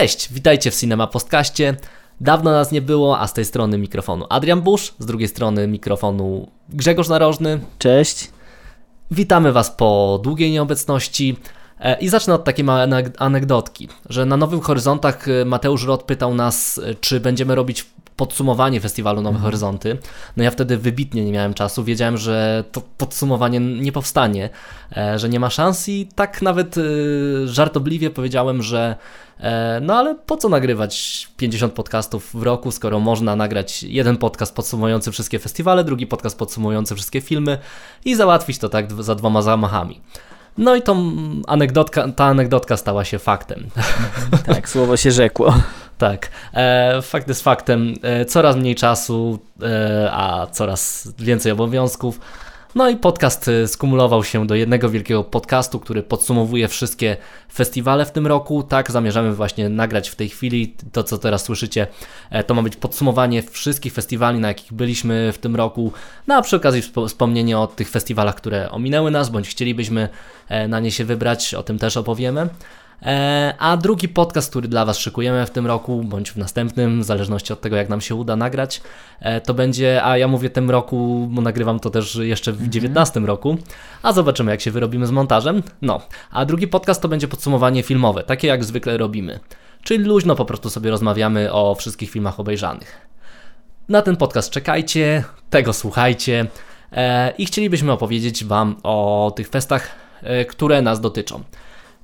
Cześć, witajcie w Cinema Postkaście. Dawno nas nie było, a z tej strony mikrofonu Adrian Busz, z drugiej strony mikrofonu Grzegorz Narożny. Cześć. Witamy Was po długiej nieobecności. E, I zacznę od takiej anegdotki, że na Nowym Horyzontach e, Mateusz Rot pytał nas, e, czy będziemy robić podsumowanie festiwalu Nowe mhm. Horyzonty. No ja wtedy wybitnie nie miałem czasu, wiedziałem, że to podsumowanie nie powstanie, że nie ma szans i tak nawet żartobliwie powiedziałem, że no ale po co nagrywać 50 podcastów w roku, skoro można nagrać jeden podcast podsumujący wszystkie festiwale, drugi podcast podsumujący wszystkie filmy i załatwić to tak za dwoma zamachami. No i tą anegdotka, ta anegdotka stała się faktem. Tak, słowo się rzekło. Tak, e, fakt jest faktem. E, coraz mniej czasu, e, a coraz więcej obowiązków. No i podcast y, skumulował się do jednego wielkiego podcastu, który podsumowuje wszystkie festiwale w tym roku. Tak, zamierzamy właśnie nagrać w tej chwili. To, co teraz słyszycie, e, to ma być podsumowanie wszystkich festiwali, na jakich byliśmy w tym roku. No a przy okazji wspomnienie o tych festiwalach, które ominęły nas, bądź chcielibyśmy e, na nie się wybrać, o tym też opowiemy. E, a drugi podcast, który dla Was szykujemy w tym roku, bądź w następnym, w zależności od tego, jak nam się uda nagrać, e, to będzie, a ja mówię tym roku, bo nagrywam to też jeszcze w 2019 mhm. roku, a zobaczymy, jak się wyrobimy z montażem. No, a drugi podcast to będzie podsumowanie filmowe, takie jak zwykle robimy. Czyli luźno po prostu sobie rozmawiamy o wszystkich filmach obejrzanych. Na ten podcast czekajcie, tego słuchajcie e, i chcielibyśmy opowiedzieć Wam o tych festach, które nas dotyczą.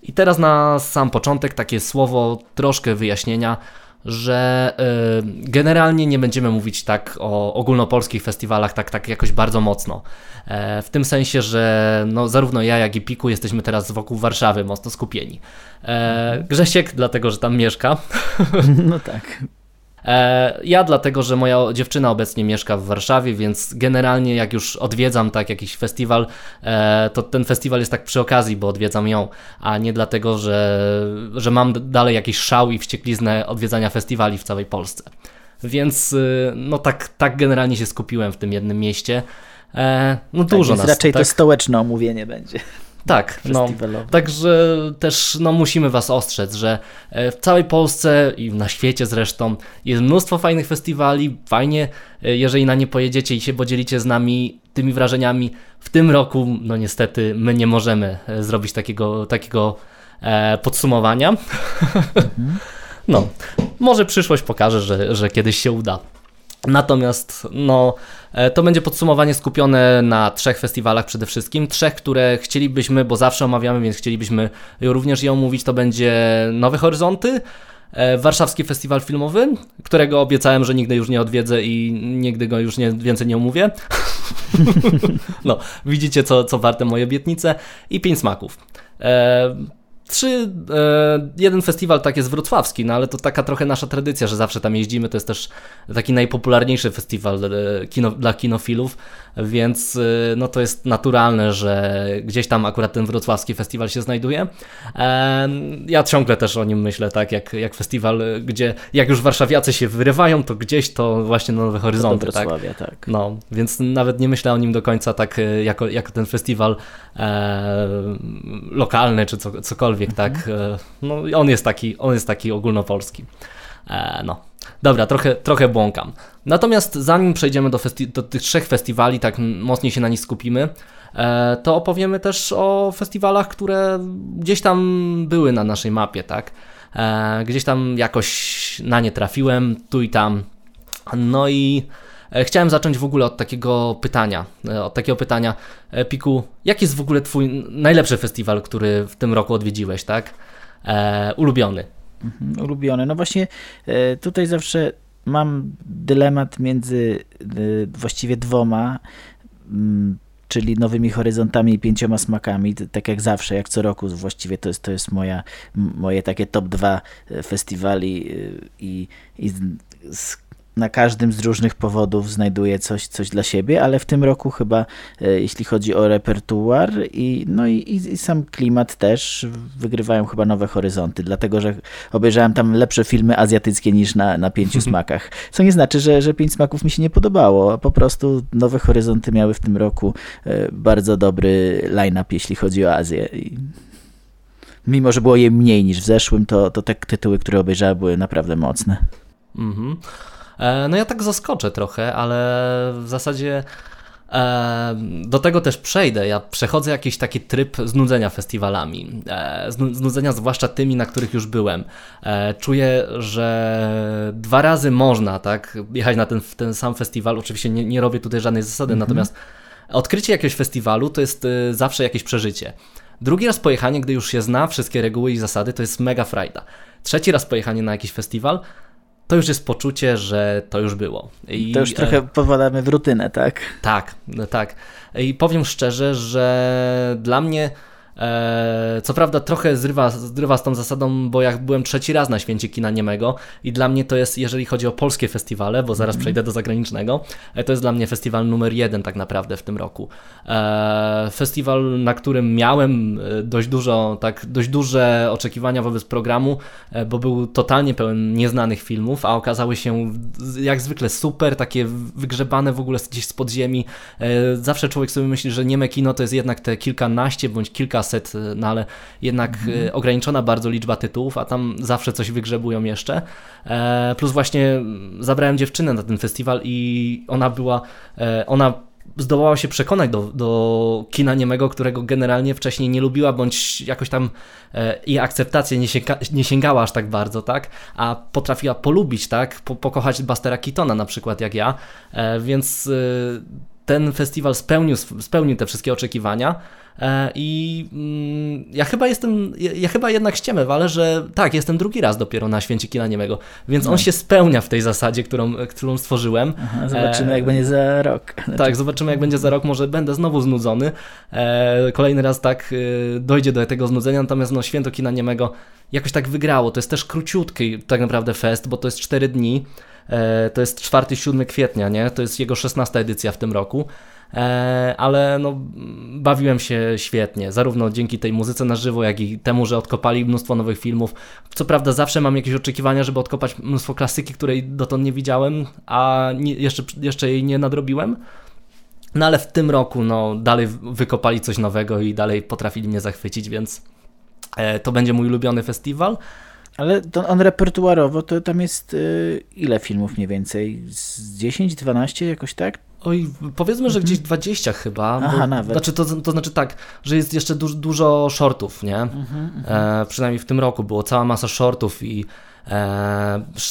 I teraz na sam początek takie słowo, troszkę wyjaśnienia, że y, generalnie nie będziemy mówić tak o ogólnopolskich festiwalach tak, tak jakoś bardzo mocno. E, w tym sensie, że no, zarówno ja, jak i Piku jesteśmy teraz wokół Warszawy mocno skupieni. E, Grzesiek, dlatego że tam mieszka. No tak. E, ja dlatego, że moja dziewczyna obecnie mieszka w Warszawie, więc generalnie jak już odwiedzam tak jakiś festiwal, e, to ten festiwal jest tak przy okazji, bo odwiedzam ją, a nie dlatego, że, że mam dalej jakiś szał i wściekliznę odwiedzania festiwali w całej Polsce. Więc y, no tak, tak generalnie się skupiłem w tym jednym mieście. E, no tak, dużo nas. Raczej tak? to stołeczne omówienie będzie. Tak, no, także też no, musimy Was ostrzec, że e, w całej Polsce i na świecie zresztą jest mnóstwo fajnych festiwali. Fajnie, e, jeżeli na nie pojedziecie i się podzielicie z nami tymi wrażeniami. W tym roku, no niestety, my nie możemy e, zrobić takiego, takiego e, podsumowania. Mhm. no, może przyszłość pokaże, że, że kiedyś się uda. Natomiast no, e, to będzie podsumowanie skupione na trzech festiwalach przede wszystkim. Trzech, które chcielibyśmy, bo zawsze omawiamy, więc chcielibyśmy również je omówić. To będzie Nowe Horyzonty, e, Warszawski Festiwal Filmowy, którego obiecałem, że nigdy już nie odwiedzę i nigdy go już nie, więcej nie omówię. no, widzicie, co, co warte moje obietnice. I Pięć Smaków. Trzy, e, jeden festiwal tak jest wrocławski, no ale to taka trochę nasza tradycja, że zawsze tam jeździmy. To jest też taki najpopularniejszy festiwal e, kino, dla kinofilów, więc e, no to jest naturalne, że gdzieś tam akurat ten wrocławski festiwal się znajduje. E, ja ciągle też o nim myślę, tak jak, jak festiwal, gdzie jak już warszawiacy się wyrywają, to gdzieś to właśnie na Nowe Horyzonty. tak? tak. No, więc nawet nie myślę o nim do końca tak e, jako, jako ten festiwal lokalny czy co, cokolwiek tak? mhm. tak? No on jest taki, on jest taki ogólnopolski. E, no. Dobra, trochę, trochę błąkam. Natomiast zanim przejdziemy do, do tych trzech festiwali, tak mocniej się na nich skupimy, e, to opowiemy też o festiwalach, które gdzieś tam były na naszej mapie, tak? E, gdzieś tam jakoś na nie trafiłem, tu i tam. No i E, chciałem zacząć w ogóle od takiego pytania, e, od takiego pytania, e, Piku, jaki jest w ogóle twój najlepszy festiwal, który w tym roku odwiedziłeś, tak? E, ulubiony. Mhm, ulubiony. No właśnie tutaj zawsze mam dylemat między właściwie dwoma, mm, czyli nowymi horyzontami i pięcioma smakami, tak jak zawsze, jak co roku właściwie to jest, to jest moja, moje takie top dwa festiwali i, i z na każdym z różnych powodów znajduje coś, coś dla siebie, ale w tym roku chyba, e, jeśli chodzi o repertuar i, no i, i, sam klimat też, wygrywają chyba nowe horyzonty, dlatego że obejrzałem tam lepsze filmy azjatyckie niż na, na pięciu smakach. Co nie znaczy, że, że pięć smaków mi się nie podobało, po prostu nowe horyzonty miały w tym roku e, bardzo dobry line-up, jeśli chodzi o Azję. Mimo, że było jej mniej niż w zeszłym, to, to te tytuły, które obejrzałem, były naprawdę mocne. Mhm. E, no ja tak zaskoczę trochę, ale w zasadzie e, do tego też przejdę. Ja przechodzę jakiś taki tryb znudzenia festiwalami. E, znudzenia zwłaszcza tymi, na których już byłem. Czuję, że dwa razy można tak jechać na ten, ten sam festiwal. Oczywiście nie, nie robię tutaj żadnej zasady, mhm. natomiast odkrycie jakiegoś festiwalu to jest zawsze jakieś przeżycie. Drugi raz pojechanie, gdy już się zna wszystkie reguły i zasady, to jest mega frajda. Trzeci raz pojechanie na jakiś festiwal to już jest poczucie, że to już było. I, to już trochę powalamy w rutynę, tak? Tak, tak. I powiem szczerze, że dla mnie E, co prawda trochę zrywa, zrywa z tą zasadą, bo jak byłem trzeci raz na święcie kina niemego i dla mnie to jest, jeżeli chodzi o polskie festiwale, bo zaraz mm. przejdę do zagranicznego, e, to jest dla mnie festiwal numer jeden tak naprawdę w tym roku. E, festiwal, na którym miałem dość dużo, tak, dość duże oczekiwania wobec programu, bo był totalnie pełen nieznanych filmów, a okazały się jak zwykle super, takie wygrzebane w ogóle gdzieś z podziemi. Zawsze człowiek sobie myśli, że nieme kino to jest jednak te kilkanaście bądź kilka kaset, y, no ale jednak mhm. ograniczona bardzo liczba tytułów, a tam zawsze coś wygrzebują jeszcze. E, plus właśnie zabrałem dziewczynę na ten festiwal i ona była, e, ona zdołała się przekonać do, do kina niemego, którego generalnie wcześniej nie lubiła, bądź jakoś tam e, i akceptację nie, sięga, nie sięgała aż tak bardzo, tak? A potrafiła polubić, tak? Po, pokochać Bastera Keatona na przykład, jak ja. E, więc e, ten festiwal spełnił, spełnił te wszystkie oczekiwania. E, I mm, ja chyba jestem, ja chyba jednak ściemę ale że tak, jestem drugi raz dopiero na Święcie Kina Niemego, więc no. on się spełnia w tej zasadzie, którą, którą stworzyłem. Aha, zobaczymy, jak będzie za rok. Tak, zobaczymy, jak będzie za rok. Może będę znowu znudzony. E, kolejny raz tak e, dojdzie do tego znudzenia, natomiast no, Święto Kina Niemego jakoś tak wygrało. To jest też króciutki tak naprawdę fest, bo to jest 4 dni. To jest 4-7 kwietnia, nie? To jest jego 16 edycja w tym roku. E, ale no, bawiłem się świetnie, zarówno dzięki tej muzyce na żywo, jak i temu, że odkopali mnóstwo nowych filmów. Co prawda zawsze mam jakieś oczekiwania, żeby odkopać mnóstwo klasyki, której dotąd nie widziałem, a nie, jeszcze, jeszcze jej nie nadrobiłem. No ale w tym roku no, dalej wykopali coś nowego i dalej potrafili mnie zachwycić, więc e, to będzie mój ulubiony festiwal. Ale to on repertuarowo to tam jest y, ile filmów mniej więcej? Z 10, 12 jakoś tak? Oj, powiedzmy, że gdzieś 20 mhm. chyba. Aha, bo, nawet. Znaczy, to, to znaczy tak, że jest jeszcze du dużo shortów, nie? Mhm, mhm. e, przynajmniej w tym roku było cała masa shortów i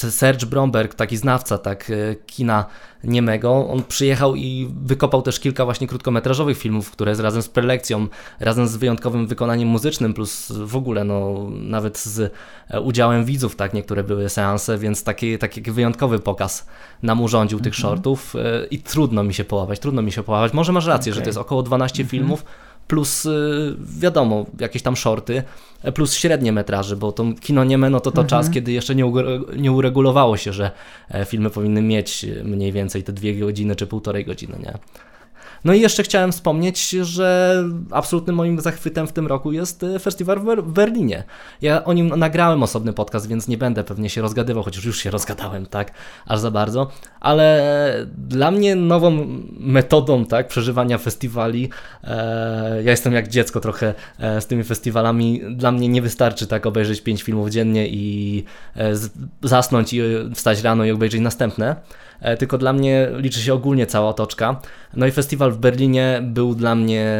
Serge Bromberg, taki znawca tak, e, kina niemego, on przyjechał i wykopał też kilka właśnie krótkometrażowych filmów, które z, razem z prelekcją, razem z wyjątkowym wykonaniem muzycznym, plus w ogóle no, nawet z e, udziałem widzów, tak, niektóre były seanse, więc taki, taki wyjątkowy pokaz nam urządził tych mhm. shortów e, i trudno mi się połapać, trudno mi się połapać. Może masz rację, okay. że to jest około 12 mhm. filmów, plus y, wiadomo, jakieś tam shorty, e, plus średnie metraży, bo to kino nieme, no to to mhm. czas, kiedy jeszcze nie, nie uregulowało się, że e, filmy powinny mieć mniej więcej te dwie godziny czy półtorej godziny, nie? No i jeszcze chciałem wspomnieć, że absolutnym moim zachwytem w tym roku jest e, festiwal w Berlinie. Ja o nim nagrałem osobny podcast, więc nie będę pewnie się rozgadywał, chociaż już się rozgadałem, tak, aż za bardzo, ale dla mnie nową metodą, tak, przeżywania festiwali, e, ja jestem jak dziecko trochę e, z tymi festiwalami, dla mnie nie wystarczy tak obejrzeć pięć filmów dziennie i e, zasnąć i wstać rano i obejrzeć następne, E, tylko dla mnie liczy się ogólnie cała otoczka. No i festiwal w Berlinie był dla mnie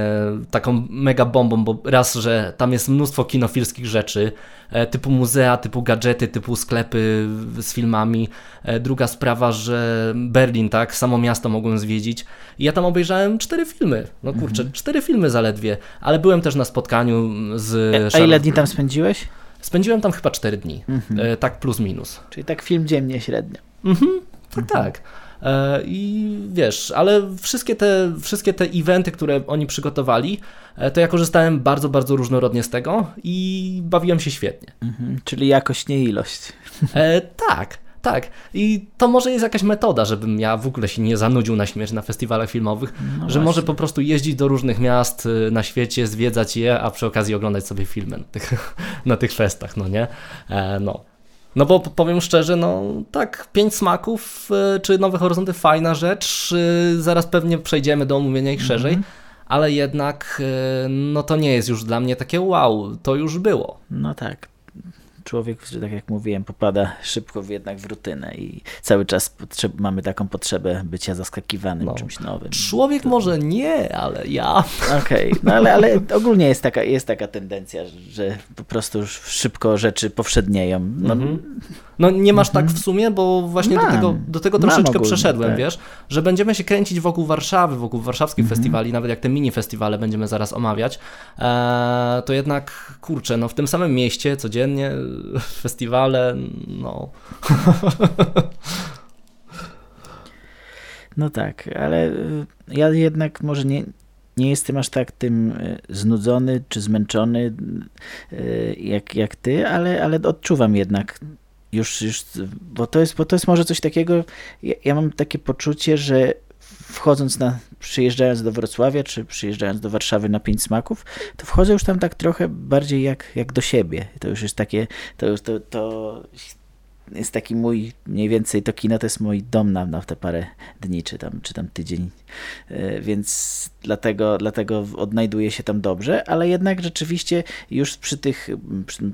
taką mega bombą, bo raz, że tam jest mnóstwo kinofilskich rzeczy, e, typu muzea, typu gadżety, typu sklepy z filmami. E, druga sprawa, że Berlin, tak, samo miasto mogłem zwiedzić. I ja tam obejrzałem cztery filmy. No kurczę, mhm. cztery filmy zaledwie, ale byłem też na spotkaniu z... A ile dni tam spędziłeś? Spędziłem tam chyba cztery dni, mhm. tak plus minus. Czyli tak film dziennie średnio. Mhm, tak, tak. E, I wiesz, ale wszystkie te, wszystkie te eventy, które oni przygotowali, e, to ja korzystałem bardzo, bardzo różnorodnie z tego i bawiłem się świetnie. Mhm, czyli jakość, nie ilość. E, tak, tak. I to może jest jakaś metoda, żebym ja w ogóle się nie zanudził na śmierć na festiwalach filmowych, no że może po prostu jeździć do różnych miast y, na świecie, zwiedzać je, a przy okazji oglądać sobie filmy na tych, na tych festach, no nie? E, no. No bo powiem szczerze, no tak, pięć smaków y, czy Nowe Horyzonty fajna rzecz, y, zaraz pewnie przejdziemy do omówienia ich szerzej, mm -hmm. ale jednak no to nie jest już dla mnie takie wow, to już było. No tak, człowiek, tak jak mówiłem, popada szybko jednak w rutynę i cały czas mamy taką potrzebę bycia zaskakiwanym no. czymś nowym. Człowiek to... może nie, ale ja. Okej, okay. no ale, ale ogólnie jest taka, jest taka tendencja, że po prostu już szybko rzeczy powszednieją. No, mhm. No nie masz tak mhm. w sumie, bo właśnie Mam. do tego, do tego troszeczkę ogólnie, przeszedłem, tak. wiesz, że będziemy się kręcić wokół Warszawy, wokół warszawskich mhm. festiwali, nawet jak te mini festiwale będziemy zaraz omawiać, eee, to jednak, kurczę, no w tym samym mieście codziennie festiwale, no... No tak, ale y, ja jednak może nie, nie jestem aż tak tym y, znudzony czy zmęczony y, jak, jak ty, ale, ale odczuwam jednak już, już bo, to jest, bo to jest może coś takiego, ja, ja mam takie poczucie, że wchodząc na, przyjeżdżając do Wrocławia, czy przyjeżdżając do Warszawy na Pięć Smaków, to wchodzę już tam tak trochę bardziej jak, jak do siebie. To już jest takie, to, to, to jest taki mój, mniej więcej to kino to jest mój dom na, na te parę dni, czy tam, czy tam tydzień, e, więc dlatego, dlatego odnajduję się tam dobrze, ale jednak rzeczywiście już przy tych, przy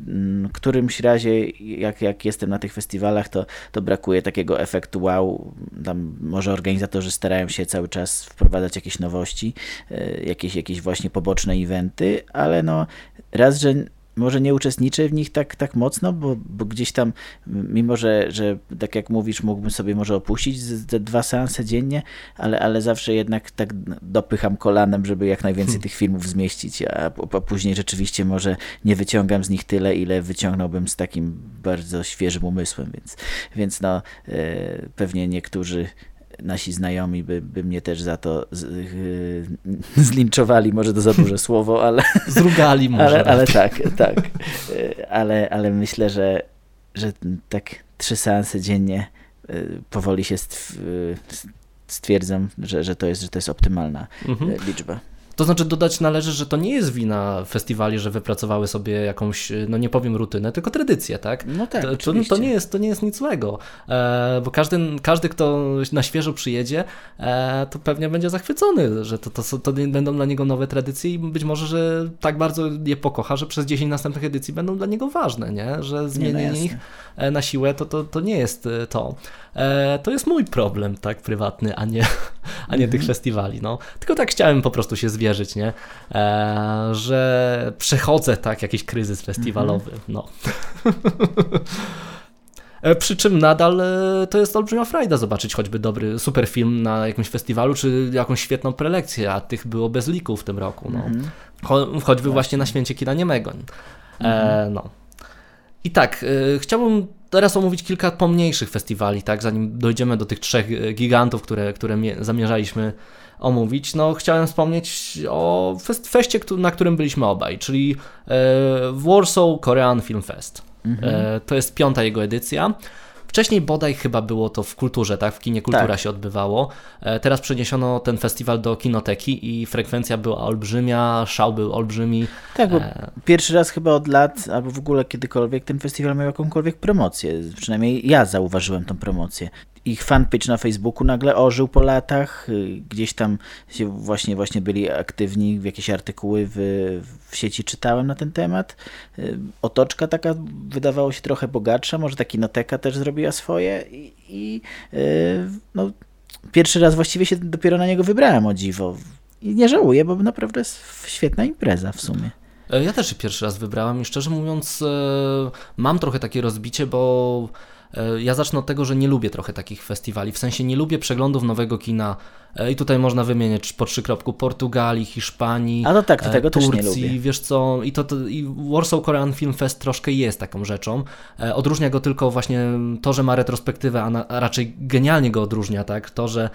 którymś razie, jak, jak jestem na tych festiwalach, to, to brakuje takiego efektu wow, tam może organizatorzy starają się cały czas wprowadzać jakieś nowości, e, jakieś, jakieś właśnie poboczne eventy, ale no raz, że może nie uczestniczę w nich tak, tak mocno, bo, bo gdzieś tam, mimo że, że tak jak mówisz, mógłbym sobie może opuścić te dwa seanse dziennie, ale, ale zawsze jednak tak dopycham kolanem, żeby jak najwięcej hmm. tych filmów zmieścić, a, a później rzeczywiście może nie wyciągam z nich tyle, ile wyciągnąłbym z takim bardzo świeżym umysłem, więc, więc no, e, pewnie niektórzy nasi znajomi by, by mnie też za to z, yy, zlinczowali, może to za duże słowo, ale... Zrugali może. Ale, ale tak, tak. Y, ale, ale myślę, że, że tak trzy seanse dziennie y, powoli się y, stwierdzam, że, że, to, jest, że to jest optymalna mhm. liczba. To znaczy dodać należy, że to nie jest wina festiwali, że wypracowały sobie jakąś, no nie powiem rutynę, tylko tradycję, tak? No tak, to, to, to nie, jest, to nie jest nic złego, e, bo każdy, każdy, kto na świeżo przyjedzie, e, to pewnie będzie zachwycony, że to, to, to będą dla niego nowe tradycje i być może, że tak bardzo je pokocha, że przez 10 następnych edycji będą dla niego ważne, nie? Że zmienienie nie, no ich e, na siłę to, to, to nie jest e, to. E, to jest mój problem, tak, prywatny, a nie, a nie tych mhm. festiwali, no. Tylko tak chciałem po prostu się zwierzyć, nie, e, że przechodzę, tak, jakiś kryzys festiwalowy, mhm. no. E, przy czym nadal to jest olbrzymia frajda zobaczyć choćby dobry, super film na jakimś festiwalu, czy jakąś świetną prelekcję, a tych było bez liku w tym roku. No. Mm -hmm. choćby właśnie na święcie Kina Niemegoń. Mm -hmm. e, no. I tak, y, chciałbym teraz omówić kilka pomniejszych festiwali, tak, zanim dojdziemy do tych trzech e, gigantów, które, które zamierzaliśmy omówić. No, chciałem wspomnieć o fest feście, na którym byliśmy obaj, czyli e, Warsaw Korean Film Fest. Mhm. E, to jest piąta jego edycja. Wcześniej bodaj chyba było to w kulturze, tak? W kinie kultura tak. się odbywało. E, teraz przeniesiono ten festiwal do kinoteki i frekwencja była olbrzymia, szał był olbrzymi. Tak, bo e... pierwszy raz chyba od lat, albo w ogóle kiedykolwiek ten festiwal miał jakąkolwiek promocję. Przynajmniej ja zauważyłem tą promocję ich fanpage na Facebooku nagle ożył po latach. Y, gdzieś tam się właśnie, właśnie byli aktywni, w jakieś artykuły w, w sieci czytałem na ten temat. Y, otoczka taka wydawało się trochę bogatsza, może ta kinoteka też zrobiła swoje i, i y, no, pierwszy raz właściwie się dopiero na niego wybrałem o dziwo. I nie żałuję, bo naprawdę jest świetna impreza w sumie. E, ja też się pierwszy raz wybrałem i szczerze mówiąc e, mam trochę takie rozbicie, bo E, ja zacznę od tego, że nie lubię trochę takich festiwali, w sensie nie lubię przeglądów nowego kina i tutaj można wymienić po trzy kropku Portugalii, Hiszpanii, A no tak, to tego Turcji, też nie lubię. wiesz co, i to, to i Warsaw Korean Film Fest troszkę jest taką rzeczą. E, odróżnia go tylko właśnie to, że ma retrospektywę, a, na, a raczej genialnie go odróżnia, tak, to, że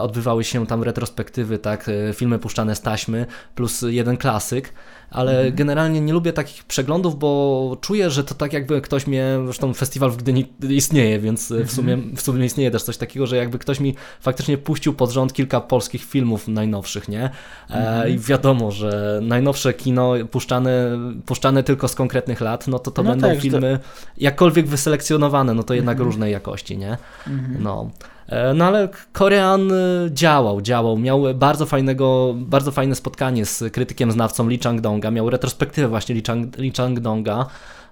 odbywały się tam retrospektywy, tak, filmy puszczane z taśmy plus jeden klasyk, ale mhm. generalnie nie lubię takich przeglądów, bo czuję, że to tak jakby ktoś mnie, zresztą festiwal w Gdyni istnieje, więc mhm. w, sumie, w sumie istnieje też coś takiego, że jakby ktoś mi faktycznie puścił pod rząd kilka polskich filmów najnowszych, nie? E, mhm. I wiadomo, że najnowsze kino puszczane, puszczane tylko z konkretnych lat, no to to no będą tak, filmy to... jakkolwiek wyselekcjonowane, no to jednak mhm. różnej jakości, nie? Mhm. No. E, no ale Korean e, działał, działał. Miał bardzo fajnego, bardzo fajne spotkanie z krytykiem znawcą Lee Chang-donga. Miał retrospektywę właśnie Lee, Chang, Lee Chang-donga.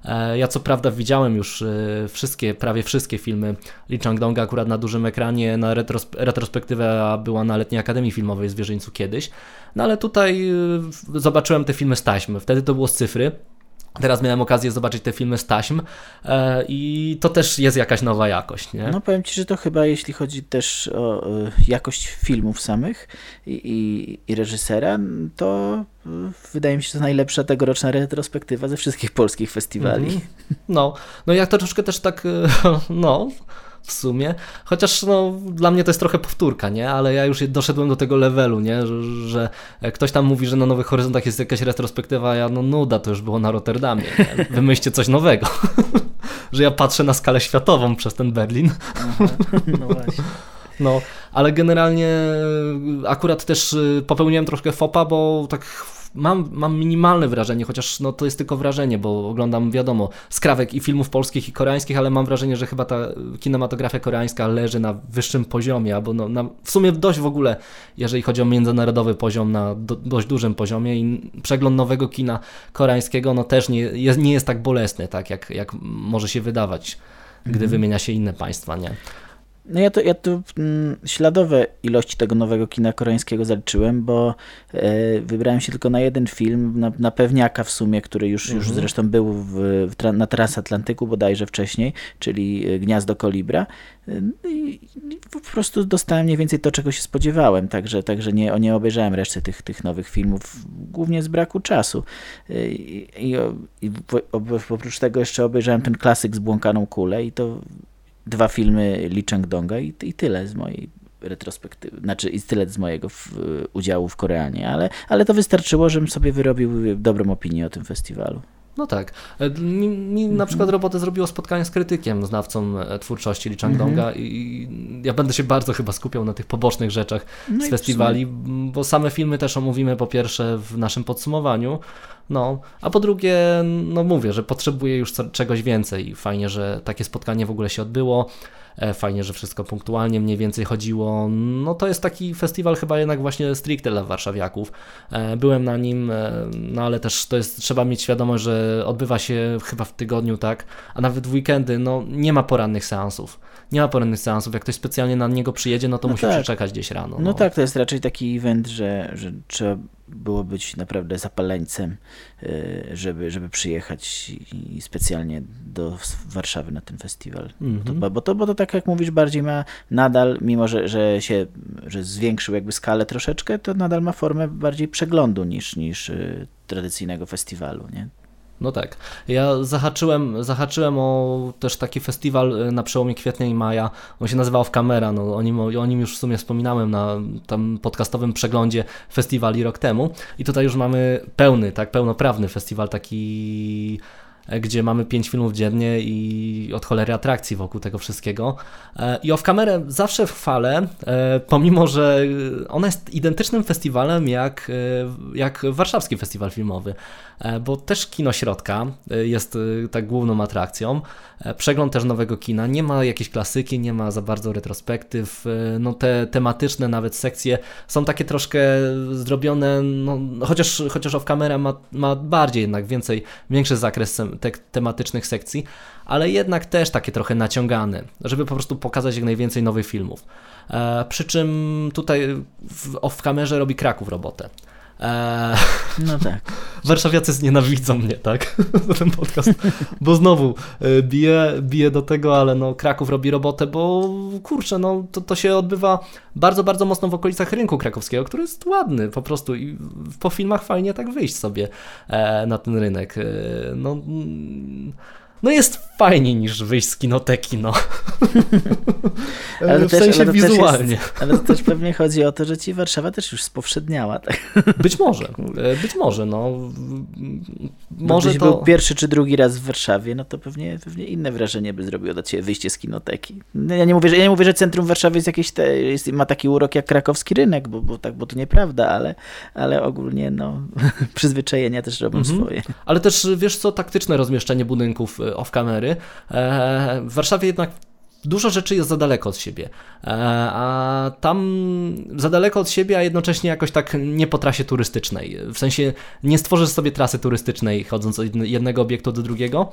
E, ja co prawda widziałem już wszystkie, prawie wszystkie filmy Lee Chang-donga akurat na dużym ekranie, na retrospe retrospektywę była na Letniej Akademii Filmowej w Zwierzyńcu kiedyś, no ale tutaj zobaczyłem te filmy z taśmy, wtedy to było z cyfry, Teraz miałem okazję zobaczyć te filmy z taśm e, i to też jest jakaś nowa jakość. Nie? No powiem Ci, że to chyba jeśli chodzi też o e, jakość filmów samych i, i, i reżysera, to e, wydaje mi się, że to najlepsza tegoroczna retrospektywa ze wszystkich polskich festiwali. Mm -hmm. No, no jak to troszkę też tak, no w sumie. Chociaż no, dla mnie to jest trochę powtórka, nie? Ale ja już doszedłem do tego levelu, nie? Że, że ktoś tam mówi, że na Nowych Horyzontach jest jakaś retrospektywa, a ja no nuda, to już było na Rotterdamie. Nie? Wymyślcie coś nowego. że ja patrzę na skalę światową przez ten Berlin. Aha, no właśnie. No, ale generalnie akurat też y, popełniłem troszkę fopa, bo tak mam, mam minimalne wrażenie, chociaż no, to jest tylko wrażenie, bo oglądam, wiadomo, skrawek i filmów polskich i koreańskich, ale mam wrażenie, że chyba ta kinematografia koreańska leży na wyższym poziomie, albo no, na, w sumie dość w ogóle, jeżeli chodzi o międzynarodowy poziom, na do, dość dużym poziomie i przegląd nowego kina koreańskiego no też nie jest, nie jest tak bolesny, tak jak, jak może się wydawać, gdy mhm. wymienia się inne państwa, nie? No ja to, ja to mm, śladowe ilości tego nowego kina koreańskiego zaliczyłem, bo e, wybrałem się tylko na jeden film, na, na pewniaka w sumie, który już, mhm. już zresztą był w, w, na transatlantyku bodajże wcześniej, czyli e, Gniazdo Kolibra. E, I, I, po prostu dostałem mniej więcej to, czego się spodziewałem, także, także nie, nie obejrzałem reszty tych, tych nowych filmów, głównie z braku czasu. I, i, i oprócz tego jeszcze obejrzałem ten klasyk z Błąkaną Kulę i to dwa filmy Lee Chang-donga i, i tyle z mojej retrospektywy, znaczy i tyle z mojego w, udziału w Koreanie, ale, ale to wystarczyło, żebym sobie wyrobił dobrą opinię o tym festiwalu. No tak. E, mi, mi na przykład mhm. robotę zrobiło spotkanie z krytykiem, znawcą e, twórczości Lee Chang-donga mhm. i ja będę się bardzo chyba skupiał na tych pobocznych rzeczach no z festiwali, bo same filmy też omówimy po pierwsze w naszym podsumowaniu, no, a po drugie, no mówię, że potrzebuję już czegoś więcej. Fajnie, że takie spotkanie w ogóle się odbyło. E, fajnie, że wszystko punktualnie mniej więcej chodziło. No to jest taki festiwal chyba jednak właśnie stricte dla warszawiaków. E, byłem na nim, e, no ale też to jest, trzeba mieć świadomość, że odbywa się chyba w tygodniu, tak, a nawet w weekendy, no nie ma porannych seansów nie ma porannych seansów. Jak ktoś specjalnie na niego przyjedzie, no to no musi tak. przeczekać gdzieś rano. No. no. tak, to jest raczej taki event, że, że trzeba było być naprawdę zapaleńcem, y, żeby, żeby przyjechać i specjalnie do Warszawy na ten festiwal. Mm -hmm. to, bo, to, bo to tak jak mówisz, bardziej ma nadal, mimo że, że się że zwiększył jakby skalę troszeczkę, to nadal ma formę bardziej przeglądu niż, niż y, tradycyjnego festiwalu. Nie? No tak. Ja zahaczyłem, zahaczyłem o też taki festiwal y, na przełomie kwietnia i maja. On się nazywał w Kamera. No, o, nim, o nim już w sumie wspominałem na tam podcastowym przeglądzie festiwali rok temu. I tutaj już mamy pełny, tak, pełnoprawny festiwal taki E, gdzie mamy pięć filmów dziennie i od cholery atrakcji wokół tego wszystkiego. E, I Off Kamerę zawsze chwalę, e, pomimo że ona jest identycznym festiwalem jak, jak warszawski festiwal filmowy, bo też kino środka jest tak główną atrakcją. Przegląd też nowego kina, nie ma jakiejś klasyki, nie ma za bardzo retrospektyw, no te tematyczne nawet sekcje są takie troszkę zrobione, no, chociaż, chociaż Off Camera ma, ma bardziej jednak więcej, większy zakres te tematycznych sekcji, ale jednak też takie trochę naciągane, żeby po prostu pokazać jak najwięcej nowych filmów. E, przy czym tutaj w off-kamerze robi Kraków robotę. Eee, no tak. Warszawiacy znienawidzą mnie, tak? Za ten podcast. Bo znowu e, bije, bije do tego, ale no Kraków robi robotę, bo kurczę, no to, to się odbywa bardzo, bardzo mocno w okolicach rynku krakowskiego, który jest ładny po prostu i po filmach fajnie tak wyjść sobie e, na ten rynek. E, no no jest fajniej niż wyjść z kinoteki, no. ale w też, sensie ale wizualnie. Jest, ale to też pewnie chodzi o to, że ci Warszawa też już spowszedniała. Tak? Być może, e, być może, no. Może to... był pierwszy czy drugi raz w Warszawie, no to pewnie, pewnie inne wrażenie by zrobiło dla ciebie wyjście z kinoteki. No ja nie mówię, że, ja nie mówię, że centrum Warszawy jest jakieś te, jest, ma taki urok jak krakowski rynek, bo, bo, tak, bo to nieprawda, ale, ale ogólnie no, przyzwyczajenia też robią mhm. swoje. Ale też, wiesz co, taktyczne rozmieszczenie budynków e, off kamery. E, w Warszawie jednak dużo rzeczy jest za daleko od siebie, e, a tam za daleko od siebie, a jednocześnie jakoś tak nie po trasie turystycznej. W sensie nie stworzysz sobie trasy turystycznej chodząc od jednego obiektu do drugiego.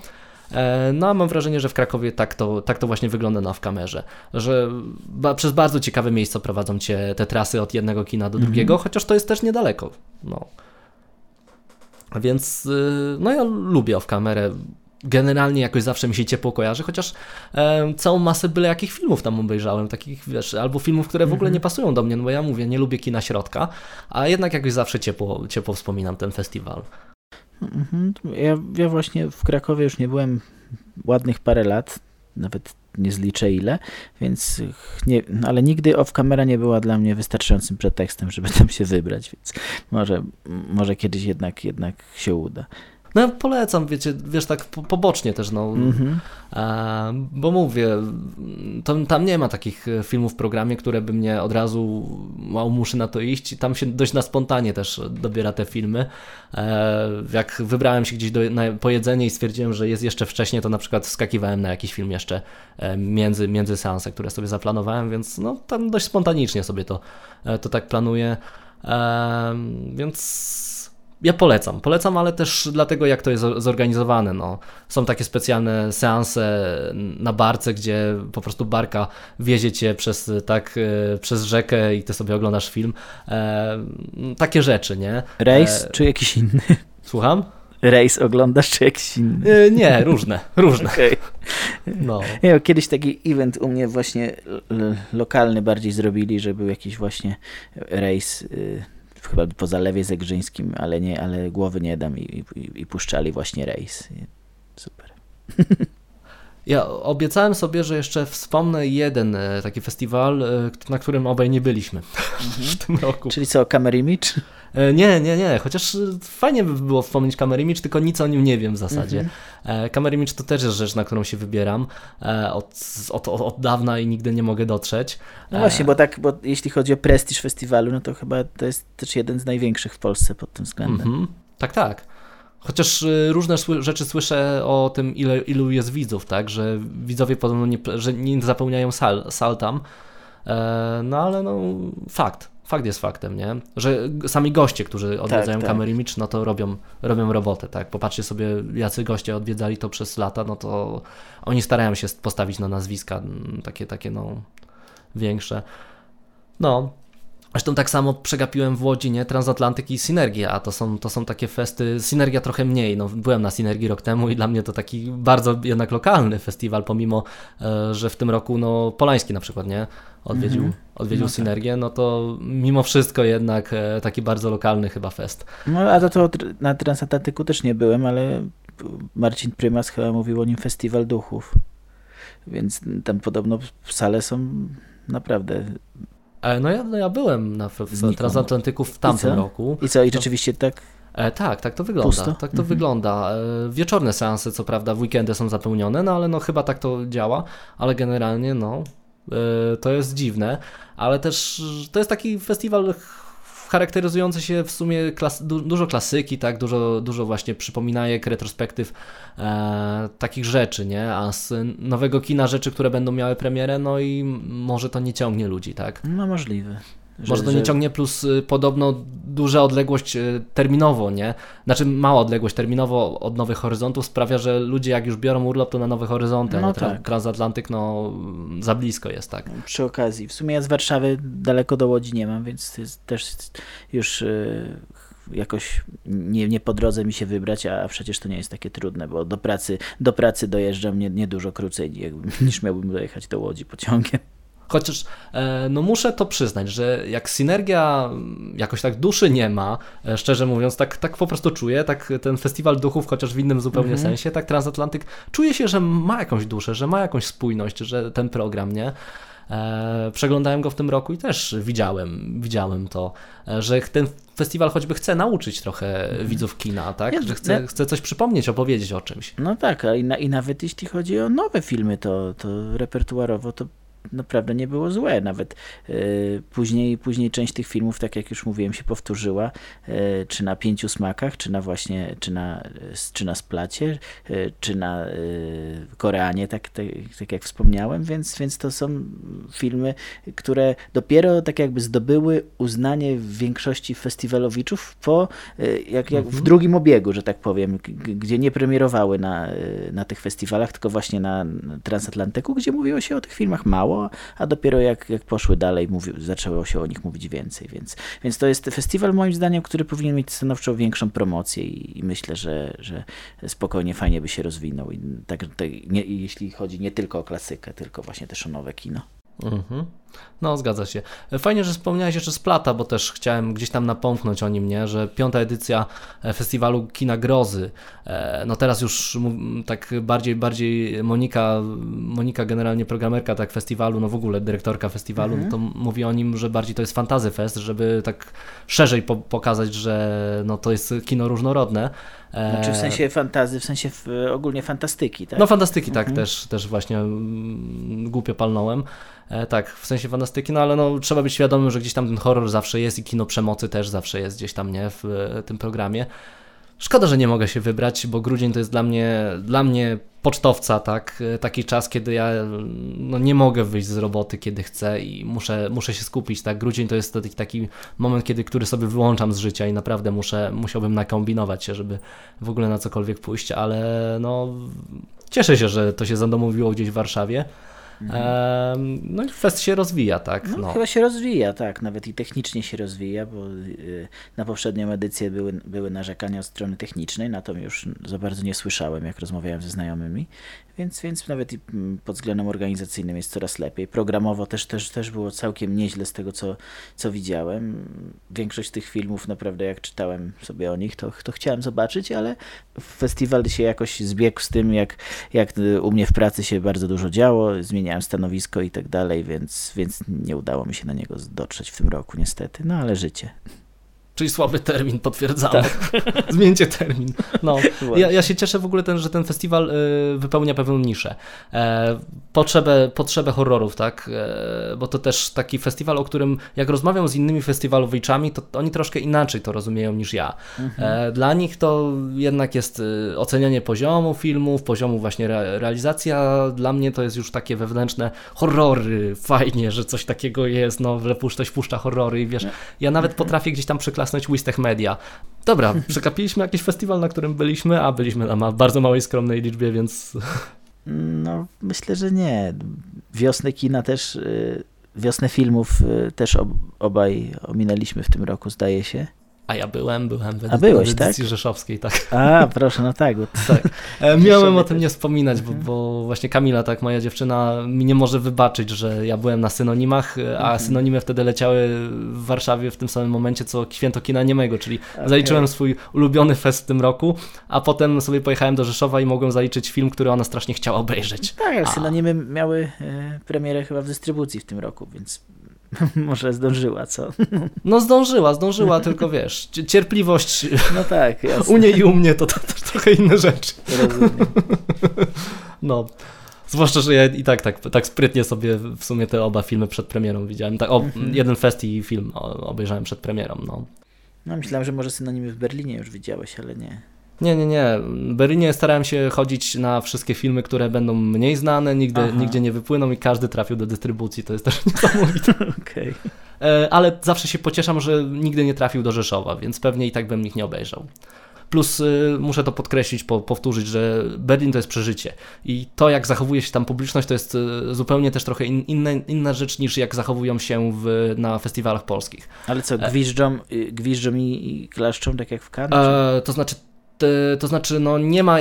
E, no a mam wrażenie, że w Krakowie tak to, tak to właśnie wygląda na w kamerze, że ba, przez bardzo ciekawe miejsca prowadzą cię te trasy od jednego kina do drugiego, mm -hmm. chociaż to jest też niedaleko. No. Więc y, no ja lubię w kamerę generalnie jakoś zawsze mi się ciepło kojarzy, chociaż e, całą masę byle jakich filmów tam obejrzałem, takich wiesz, albo filmów, które w ogóle nie mhm. pasują do mnie, no bo ja mówię, nie lubię kina środka, a jednak jakoś zawsze ciepło, ciepło wspominam ten festiwal. Mhm. Ja, ja właśnie w Krakowie już nie byłem ładnych parę lat, nawet nie zliczę ile, więc nie, ale nigdy off-camera nie była dla mnie wystarczającym pretekstem, żeby tam się wybrać, więc może, może kiedyś jednak, jednak się uda. No ja polecam, wiecie, wiesz, tak pobocznie też, no, e, bo mówię, to, tam nie ma takich filmów w programie, które by mnie od razu, wow, muszę na to iść, tam się dość na spontanie też dobiera te filmy. E, jak wybrałem się gdzieś do, na pojedzenie i stwierdziłem, że jest jeszcze wcześniej, to na przykład wskakiwałem na jakiś film jeszcze e, między, między seanse, które sobie zaplanowałem, więc no, tam dość spontanicznie sobie to, e, to tak planuję. E, więc ja polecam, polecam, ale też dlatego, jak to jest zorganizowane. No. Są takie specjalne seanse na barce, gdzie po prostu barka wiezie cię przez, tak, e, przez rzekę i ty sobie oglądasz film. E, takie rzeczy, nie? Rejs e, czy jakiś inny? Słucham? Rejs oglądasz czy jakiś inny? E, nie, różne, różne. Okay. No. Ja, kiedyś taki event u mnie właśnie lokalny bardziej zrobili, że był jakiś właśnie rejs y, chyba po zalewie zegrzyńskim, ale nie, ale głowy nie dam i, i, i puszczali właśnie rejs. Super. Ja obiecałem sobie, że jeszcze wspomnę jeden e, taki festiwal, e, na którym obaj nie byliśmy mhm. w tym roku. Czyli co, Camera Image? E, nie, nie, nie, chociaż fajnie by było wspomnieć Camera Image, tylko nic o nim nie wiem w zasadzie. Mhm. Camera Image to też jest rzecz, na którą się wybieram od, od, od dawna i nigdy nie mogę dotrzeć. No właśnie, bo tak, bo jeśli chodzi o prestiż festiwalu, no to chyba to jest też jeden z największych w Polsce pod tym względem. Mhm. Tak, tak. Chociaż y, różne rzeczy słyszę o tym, ile, ilu jest widzów, tak, że widzowie podobno nie, że nie zapełniają sal, sal tam, e, no ale no fakt, fakt jest faktem, nie? Że sami goście, którzy odwiedzają tak, tak. Image, no to robią, robią robotę, tak? Popatrzcie sobie, jacy goście odwiedzali to przez lata, no to oni starają się postawić na nazwiska takie, takie no większe. No, Zresztą tak samo przegapiłem w Łodzi, nie? Transatlantyk i Synergia, a to są, to są takie festy, Synergia trochę mniej, no byłem na Synergii rok temu i dla mnie to taki bardzo jednak lokalny festiwal, pomimo, e, że w tym roku, no Polański na przykład, nie? Odwiedził, mm -hmm. odwiedził no tak. Synergię, no to mimo wszystko jednak e, taki bardzo lokalny chyba fest. No a to, to na Transatlantyku też nie byłem, ale Marcin Prymas chyba mówił o nim Festiwal Duchów, więc tam podobno sale są naprawdę no ja, no ja byłem na, w, w Transatlantyku w tamtym I roku. I co, i rzeczywiście tak? E, tak, tak to wygląda. Pusto? Tak to mhm. wygląda. E, wieczorne seanse, co prawda, w weekendy są zapełnione, no ale no chyba tak to działa, ale generalnie no e, to jest dziwne, ale też to jest taki festiwal charakteryzujący się w sumie klas dużo klasyki, tak, dużo, dużo właśnie przypominajek, retrospektyw, e, takich rzeczy, nie, a z nowego kina rzeczy, które będą miały premierę, no i może to nie ciągnie ludzi, tak. No możliwe. Że, Może to nie ciągnie, plus y, podobno duża odległość y, terminowo, nie? Znaczy mała odległość terminowo od Nowych Horyzontów sprawia, że ludzie jak już biorą urlop, to na Nowe Horyzonty, no tak. transatlantyk no za blisko jest, tak? Przy okazji, w sumie ja z Warszawy daleko do Łodzi nie mam, więc też już y, jakoś nie, nie po drodze mi się wybrać, a przecież to nie jest takie trudne, bo do pracy, do pracy dojeżdżam nie, nie dużo krócej niż miałbym dojechać do Łodzi pociągiem. Chociaż e, no muszę to przyznać, że jak synergia jakoś tak duszy nie ma, e, szczerze mówiąc, tak, tak po prostu czuję, tak ten festiwal duchów, chociaż w innym zupełnie mm -hmm. sensie, tak Transatlantyk czuje się, że ma jakąś duszę, że ma jakąś spójność, że ten program, nie? E, przeglądałem go w tym roku i też widziałem, widziałem to, że ten festiwal choćby chce nauczyć trochę mm. widzów kina, tak? Ja, że chce, chce coś przypomnieć, opowiedzieć o czymś. No tak, i, na, i nawet jeśli chodzi o nowe filmy, to, to repertuarowo to naprawdę nie było złe. Nawet y, później, później część tych filmów, tak jak już mówiłem, się powtórzyła, y, czy na Pięciu Smakach, czy na właśnie, czy na, czy na Splacie, y, czy na Koreanie, tak, tak, tak jak wspomniałem, więc, więc to są filmy, które dopiero tak jakby zdobyły uznanie w większości festiwalowiczów po, jak, jak w mhm. drugim obiegu, że tak powiem, gdzie nie premierowały na, na tych festiwalach, tylko właśnie na Transatlantyku, gdzie mówiło się o tych filmach mało, a dopiero jak, jak poszły dalej, mówi, zaczęło się o nich mówić więcej. Więc, więc to jest festiwal moim zdaniem, który powinien mieć stanowczo większą promocję i, i myślę, że, że spokojnie, fajnie by się rozwinął. I tak, tak nie, jeśli chodzi nie tylko o klasykę, tylko właśnie też o nowe kino. Mhm. No, zgadza się. Fajnie, że wspomniałeś jeszcze Splata, bo też chciałem gdzieś tam napomknąć o nim, nie? że piąta edycja e, festiwalu Kina Grozy, e, no teraz już tak bardziej, bardziej Monika, Monika generalnie programerka tak festiwalu, no w ogóle dyrektorka festiwalu, mhm. to mówi o nim, że bardziej to jest fantazy fest, żeby tak szerzej po pokazać, że no to jest kino różnorodne. Znaczy w sensie fantazy, w sensie w, ogólnie fantastyki, tak? No fantastyki, tak, mhm. też, też właśnie głupio palnąłem. E, tak, w sensie fantastyki, no ale no, trzeba być świadomym, że gdzieś tam ten horror zawsze jest i kino przemocy też zawsze jest gdzieś tam, nie, w e, tym programie. Szkoda, że nie mogę się wybrać, bo grudzień to jest dla mnie, dla mnie pocztowca, tak? Taki czas, kiedy ja no, nie mogę wyjść z roboty, kiedy chcę i muszę, muszę się skupić, tak? Grudzień to jest taki, taki moment, kiedy, który sobie wyłączam z życia i naprawdę muszę, musiałbym nakombinować się, żeby w ogóle na cokolwiek pójść, ale no cieszę się, że to się zadomowiło gdzieś w Warszawie. Mhm. No i fest się rozwija, tak? No, no, Chyba się rozwija, tak. Nawet i technicznie się rozwija, bo y, na poprzednią edycję były, były narzekania od strony technicznej, na to już za bardzo nie słyszałem, jak rozmawiałem ze znajomymi więc, więc nawet mm, pod względem organizacyjnym jest coraz lepiej. Programowo też, też, też było całkiem nieźle z tego, co, co widziałem. Większość tych filmów, naprawdę jak czytałem sobie o nich, to, to chciałem zobaczyć, ale festiwal się jakoś zbiegł z tym, jak, jak u mnie w pracy się bardzo dużo działo, zmieniałem stanowisko i tak dalej, więc, więc nie udało mi się na niego dotrzeć w tym roku niestety, no ale życie. Czyli słaby termin, potwierdzamy. Tak. Zmieńcie termin. No, ja, ja, się cieszę w ogóle, ten, że ten festiwal y, wypełnia pewną niszę. E, potrzebę, potrzebę horrorów, tak? E, bo to też taki festiwal, o którym jak rozmawiam z innymi festiwalowiczami, to oni troszkę inaczej to rozumieją niż ja. Mhm. E, dla nich to jednak jest y, ocenianie poziomu filmów, poziomu właśnie re, realizacji, a dla mnie to jest już takie wewnętrzne horrory. Fajnie, że coś takiego jest, no, że ktoś puszcza horrory i wiesz, ja nawet mhm. potrafię gdzieś tam przyklasnąć klasnąć Wistech Media. Dobra, przekapiliśmy jakiś festiwal, na którym byliśmy, a byliśmy na bardzo małej, skromnej liczbie, więc... No, myślę, że nie. Wiosnę kina też, y, wiosnę filmów y, też obaj ominęliśmy w tym roku, zdaje się. A ja byłem, byłem w A byłeś, edycji tak? rzeszowskiej, tak. A, proszę, no tak. Tak. E, miałem o tym nie wspominać, bo, bo, właśnie Kamila, tak, moja dziewczyna, mi nie może wybaczyć, że ja byłem na synonimach, a mhm. synonimy wtedy leciały w Warszawie w tym samym momencie, co Święto Kina Niemego, czyli okay. zaliczyłem swój ulubiony fest w tym roku, a potem sobie pojechałem do Rzeszowa i mogłem zaliczyć film, który ona strasznie chciała obejrzeć. Tak, a... synonimy miały e, premierę chyba w dystrybucji w tym roku, więc Może zdążyła, co? No zdążyła, zdążyła, tylko wiesz, cierpliwość no tak, jasne. u niej i u mnie to, to, to trochę inne rzeczy. Rozumiem. No. Zwłaszcza, że ja i tak, tak tak sprytnie sobie w sumie te oba filmy przed premierą widziałem. Tak, o, mhm. Jeden fest i film obejrzałem przed premierą. No. no myślałem, że może synonimy w Berlinie już widziałeś, ale nie. Nie, nie, nie. W Berlinie starałem się chodzić na wszystkie filmy, które będą mniej znane, nigdy, nigdzie nie wypłyną i każdy trafił do dystrybucji. To jest też niesamowite. okay. Ale zawsze się pocieszam, że nigdy nie trafił do Rzeszowa, więc pewnie i tak bym ich nie obejrzał. Plus y, muszę to podkreślić, po, powtórzyć, że Berlin to jest przeżycie i to jak zachowuje się tam publiczność to jest y, zupełnie też trochę in, inna, inna rzecz niż jak zachowują się w, na festiwalach polskich. Ale co, gwiżdżą, y, gwiżdżą i, i klaszczą tak jak w Cannes? E, to znaczy to znaczy, no nie ma,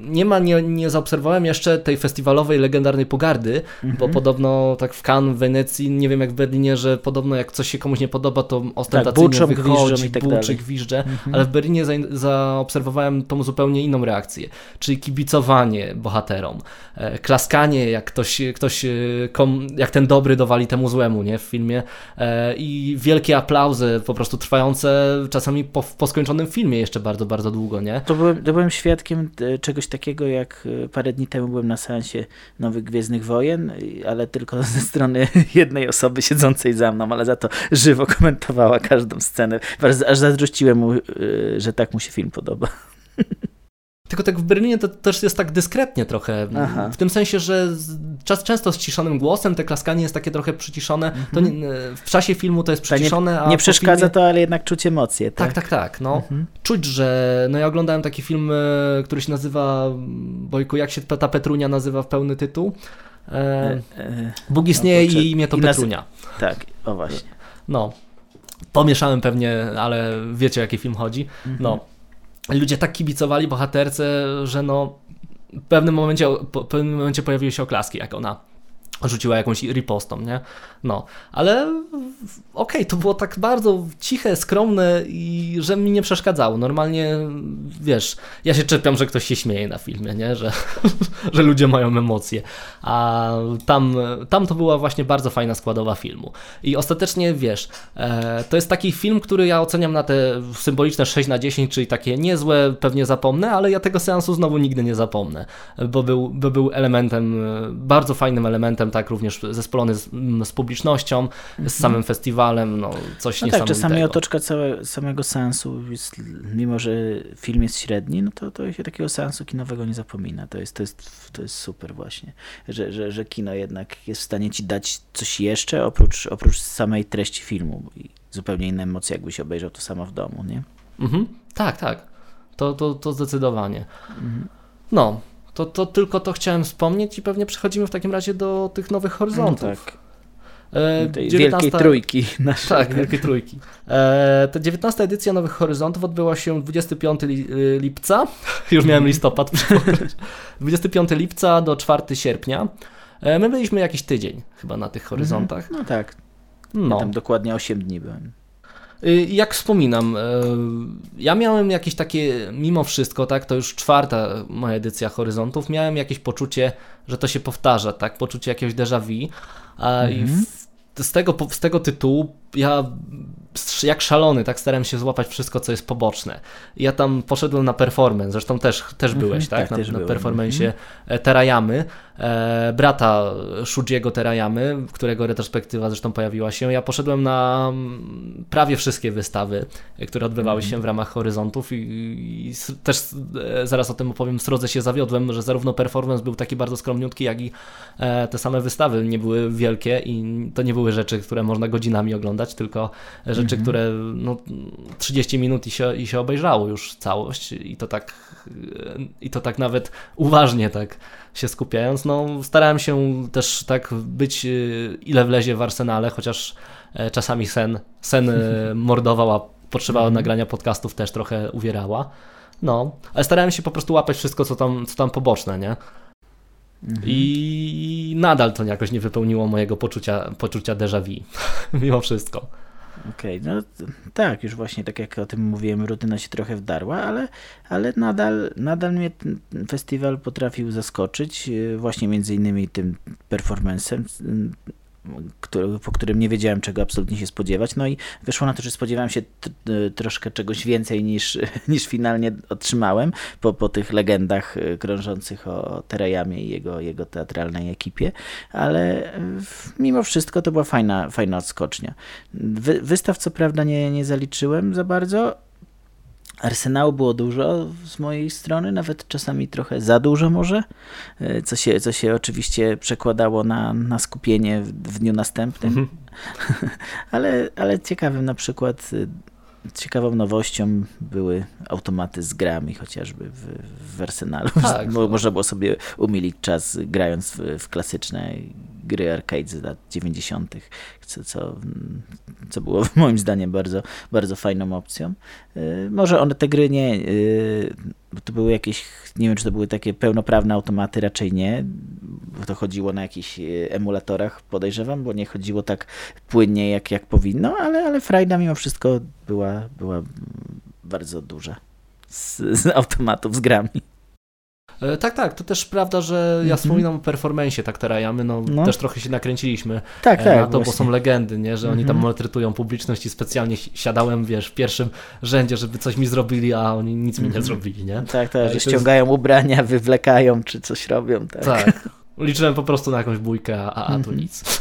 nie, ma nie, nie zaobserwowałem jeszcze tej festiwalowej, legendarnej pogardy, bo mhm. podobno tak w Cannes, w Wenecji, nie wiem jak w Berlinie, że podobno jak coś się komuś nie podoba, to ostentacyjnie tak, wychodzi, tak buczy, gwiżdże, ale w Berlinie za, zaobserwowałem tą zupełnie inną reakcję, czyli kibicowanie bohaterom, e, klaskanie, jak ktoś, ktoś e, kom, jak ten dobry dowali temu złemu, nie, w filmie e, i wielkie aplauzy po prostu trwające czasami po, po skończonym filmie jeszcze bardzo, bardzo długo, nie? Nie? To byłem, to byłem świadkiem e, czegoś takiego, jak e, parę dni temu byłem na seansie Nowych Gwiezdnych Wojen, ale tylko ze strony jednej osoby siedzącej za mną, ale za to żywo komentowała każdą scenę. Aż zazdrościłem mu, że tak mu się film podoba. Tylko tak w Berlinie to też jest tak dyskretnie trochę. Aha. W tym sensie, że czas, często ściszonym głosem, te klaskanie jest takie trochę przyciszone. Mhm. To nie, w czasie filmu to jest przyciszone. Nie, nie przeszkadza filmie... to, ale jednak czuć emocje. Tak, tak, tak. tak no. Mhm. Czuć, że. No ja oglądałem taki film, e, który się nazywa. Bojku, jak się ta Petrunia nazywa w pełny tytuł? E, e, e Bóg istnieje no, i imię to Petrunia. Tak, o właśnie. No. Pomieszałem pewnie, ale wiecie o jaki film chodzi. Mhm. No ludzie tak kibicowali bohaterce, że no w pewnym momencie, w pewnym momencie pojawiły się oklaski, jak ona rzuciła jakąś ripostą, nie? No, ale okej, okay, to było tak bardzo ciche, skromne i że mi nie przeszkadzało. Normalnie, wiesz, ja się czepiam, że ktoś się śmieje na filmie, nie? Że, że ludzie mają emocje. A tam, tam to była właśnie bardzo fajna składowa filmu. I ostatecznie, wiesz, e, to jest taki film, który ja oceniam na te symboliczne 6 na 10, czyli takie niezłe, pewnie zapomnę, ale ja tego seansu znowu nigdy nie zapomnę, bo był, bo był elementem, bardzo fajnym elementem, tak również zespolony z, z publicznością, z samym festiwalem, no coś no niesamowitego. Tak, czasami otoczka całe, samego seansu, jest, mimo że film jest średni, no to, to się takiego seansu kinowego nie zapomina. To jest, to jest, to jest super właśnie, że, że, że kino jednak jest w stanie ci dać coś jeszcze oprócz, oprócz samej treści filmu i zupełnie inne emocje, jakbyś obejrzał to samo w domu, nie? Mhm. Tak, tak. To, to, to zdecydowanie. Mhm. No, to, to tylko to chciałem wspomnieć i pewnie przechodzimy w takim razie do tych nowych horyzontów. No tak. E, Tej 19... wielkiej trójki. Naszej. Tak, wielkiej trójki. E, ta 19 edycja Nowych Horyzontów odbyła się 25 li, e, lipca, już miałem listopad 25 lipca do 4 sierpnia. E, my byliśmy jakiś tydzień chyba na tych horyzontach. Mhm. No tak. No. Ja tam dokładnie 8 dni byłem. Y, jak wspominam, y, ja miałem jakieś takie, mimo wszystko, tak, to już czwarta moja edycja Horyzontów, miałem jakieś poczucie, że to się powtarza, tak, poczucie jakiegoś déjà vu. Mhm. I w, z, tego, z tego tytułu ja jak szalony, tak starałem się złapać wszystko, co jest poboczne. Ja tam poszedłem na performance, zresztą też, też mhm, byłeś, tak? tak? Na, na performance mhm. Terayamy, e, brata Shujiego Terayamy, którego retrospektywa zresztą pojawiła się. Ja poszedłem na mm, prawie wszystkie wystawy, które odbywały mhm. się w ramach Horyzontów i, i, też e, zaraz o tym opowiem, srodze się zawiodłem, że zarówno performance był taki bardzo skromniutki, jak i e, te same wystawy nie były wielkie i to nie były rzeczy, które można godzinami oglądać, tylko rzeczy, mhm. które no, 30 minut i się, i się obejrzało już całość i to tak i to tak nawet uważnie tak się skupiając. No, starałem się też tak być ile wlezie w arsenale, chociaż e, czasami sen, sen e, mordował, a potrzeba mhm. nagrania podcastów też trochę uwierała. No, ale starałem się po prostu łapać wszystko, co tam, co tam poboczne, nie? Mhm. I nadal to jakoś nie wypełniło mojego poczucia, poczucia déjà vu, mimo wszystko. Okej, okay, no tak, już właśnie tak jak o tym mówiłem, rutyna się trochę wdarła, ale, ale nadal, nadal mnie ten festiwal potrafił zaskoczyć, y, właśnie między innymi tym performancem, który, po którym nie wiedziałem, czego absolutnie się spodziewać. No i wyszło na to, że spodziewałem się troszkę czegoś więcej niż, niż finalnie otrzymałem po, po tych legendach y, krążących o Terajamie i jego, jego teatralnej ekipie, ale mimo wszystko to była fajna, fajna odskocznia. Wy, wystaw co prawda nie, nie zaliczyłem za bardzo, Arsenału było dużo z mojej strony, nawet czasami trochę za dużo może, e, co się, co się oczywiście przekładało na, na skupienie w, w dniu następnym. Mhm. ale, ale ciekawym na przykład Ciekawą nowością były automaty z grami, chociażby w, w Arsenalu. Tak. Można było sobie umilić czas grając w, w klasyczne gry arcade z lat 90., co, co, co było moim zdaniem bardzo, bardzo fajną opcją. Y, może one te gry nie, y, bo to były jakieś, nie wiem czy to były takie pełnoprawne automaty, raczej nie, bo to chodziło na jakichś y, emulatorach, podejrzewam, bo nie chodziło tak płynnie jak, jak powinno, ale, ale frajda mimo wszystko była, była bardzo duża z, z automatów z grami. E, tak, tak, to też prawda, że ja mm -hmm. wspominam o performencie tak Terajamy, no, no, też trochę się nakręciliśmy tak, e, tak, na to, właśnie. bo są legendy, nie, że oni tam mhm. maltretują publiczność i specjalnie siadałem, wiesz, w pierwszym rzędzie, żeby coś mi zrobili, a oni nic mi nie -hmm. zrobili, nie? Tak, tak, że ściągają jest... ubrania, wywlekają, czy coś robią, tak. Tak, liczyłem po prostu na jakąś bójkę, a, a tu mhm. nic.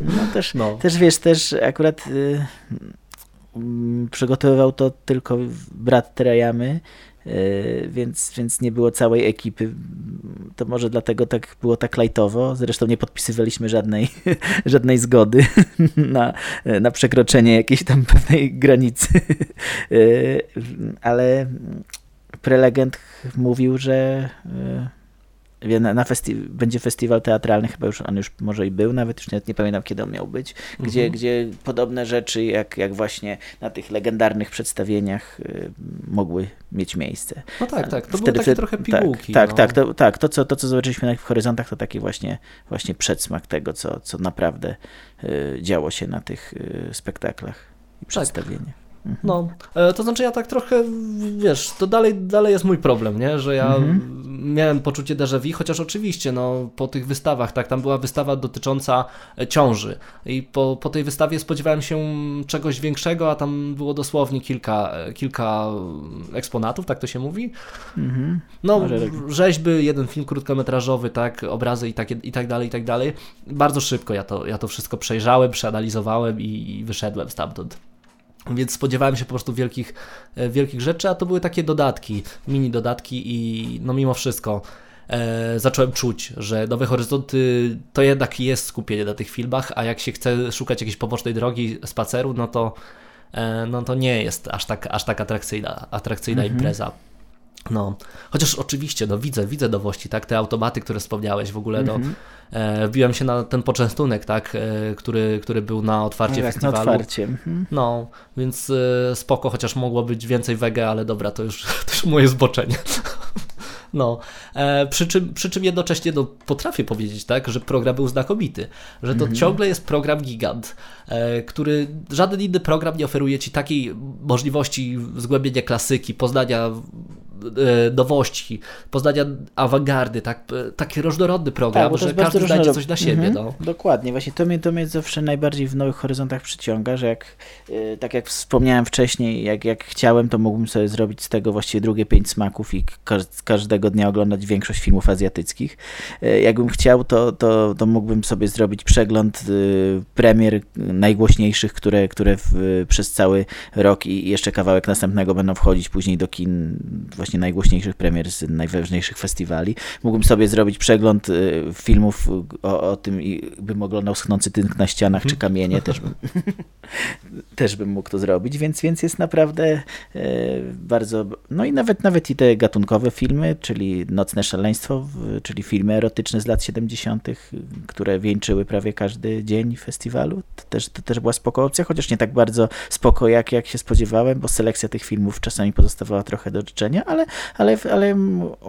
No też, no. też wiesz, też akurat... Y mm, przygotowywał to tylko brat Terajamy, E, więc, więc nie było całej ekipy. To może dlatego tak było tak lajtowo. Zresztą nie podpisywaliśmy żadnej, żadnej zgody na, na przekroczenie jakiejś tam pewnej granicy. E, ale prelegent mówił, że e, na, na festi będzie festiwal teatralny, chyba już on już może i był, nawet już nie, nie pamiętam kiedy on miał być, gdzie, mhm. gdzie podobne rzeczy jak, jak właśnie na tych legendarnych przedstawieniach y, mogły mieć miejsce. No tak, tak, to wtedy, były takie trochę tak, pigułki. Tak, no. tak, to, tak, to co, to co zobaczyliśmy w horyzontach to taki właśnie, właśnie przedsmak tego, co, co naprawdę y, działo się na tych y, spektaklach i tak. przedstawieniach. No, e, to znaczy ja tak trochę, wiesz, to dalej, dalej jest mój problem, nie? Że ja mhm. miałem poczucie déjà vu, chociaż oczywiście, no, po tych wystawach, tak, tam była wystawa dotycząca e, ciąży i po, po tej wystawie spodziewałem się czegoś większego, a tam było dosłownie kilka, e, kilka eksponatów, tak to się mówi? Mhm. No, rzeźby, jeden film krótkometrażowy, tak, obrazy i tak, i tak dalej, i tak dalej. Bardzo szybko ja to, ja to wszystko przejrzałem, przeanalizowałem i, i wyszedłem stamtąd. Więc spodziewałem się po prostu wielkich, e, wielkich rzeczy, a to były takie dodatki, mini dodatki i no mimo wszystko e, zacząłem czuć, że Nowe Horyzonty to jednak jest skupienie na tych filmach, a jak się chce szukać jakiejś pobocznej drogi spaceru, no to, e, no to nie jest aż tak, aż tak atrakcyjna, atrakcyjna mhm. impreza. No, chociaż oczywiście, no widzę, widzę nowości, tak, te automaty, które wspomniałeś w ogóle, mm -hmm. no, e, wbiłem się na ten poczęstunek, tak, e, który, który był na otwarcie no, festiwalu. Na otwarcie. Mhm. No, więc e, spoko, chociaż mogło być więcej wege, ale dobra, to już, to już moje zboczenie. No, e, przy, czym, przy czym jednocześnie no, potrafię powiedzieć, tak, że program był znakomity, że to mm -hmm. ciągle jest program gigant, e, który żaden inny program nie oferuje ci takiej możliwości zgłębienia klasyki, poznania nowości, poznania awangardy, tak, e, taki różnorodny program, tak, że każdy znajdzie coś dla siebie. Mhm, no. Dokładnie, właśnie to mnie, to mnie zawsze najbardziej w Nowych Horyzontach przyciąga, że jak, e, tak jak wspomniałem wcześniej, jak, jak chciałem, to mógłbym sobie zrobić z tego właściwie drugie pięć smaków i każdego dnia oglądać większość filmów azjatyckich. Jakbym chciał, to, to, to mógłbym sobie zrobić przegląd premier najgłośniejszych, które, które w, przez cały rok i jeszcze kawałek następnego będą wchodzić później do kin właśnie najgłośniejszych premier z najważniejszych festiwali. Mógłbym sobie zrobić przegląd y, filmów o, o tym i bym oglądał schnący tynk na ścianach czy kamienie, też bym, też bym mógł to zrobić, więc, więc jest naprawdę e, bardzo, no i nawet, nawet i te gatunkowe filmy, czyli Nocne Szaleństwo, czyli filmy erotyczne z lat 70., które wieńczyły prawie każdy dzień festiwalu, to też, to też była spoko opcja, chociaż nie tak bardzo spoko jak, jak się spodziewałem, bo selekcja tych filmów czasami pozostawała trochę do życzenia, ale, ale, ale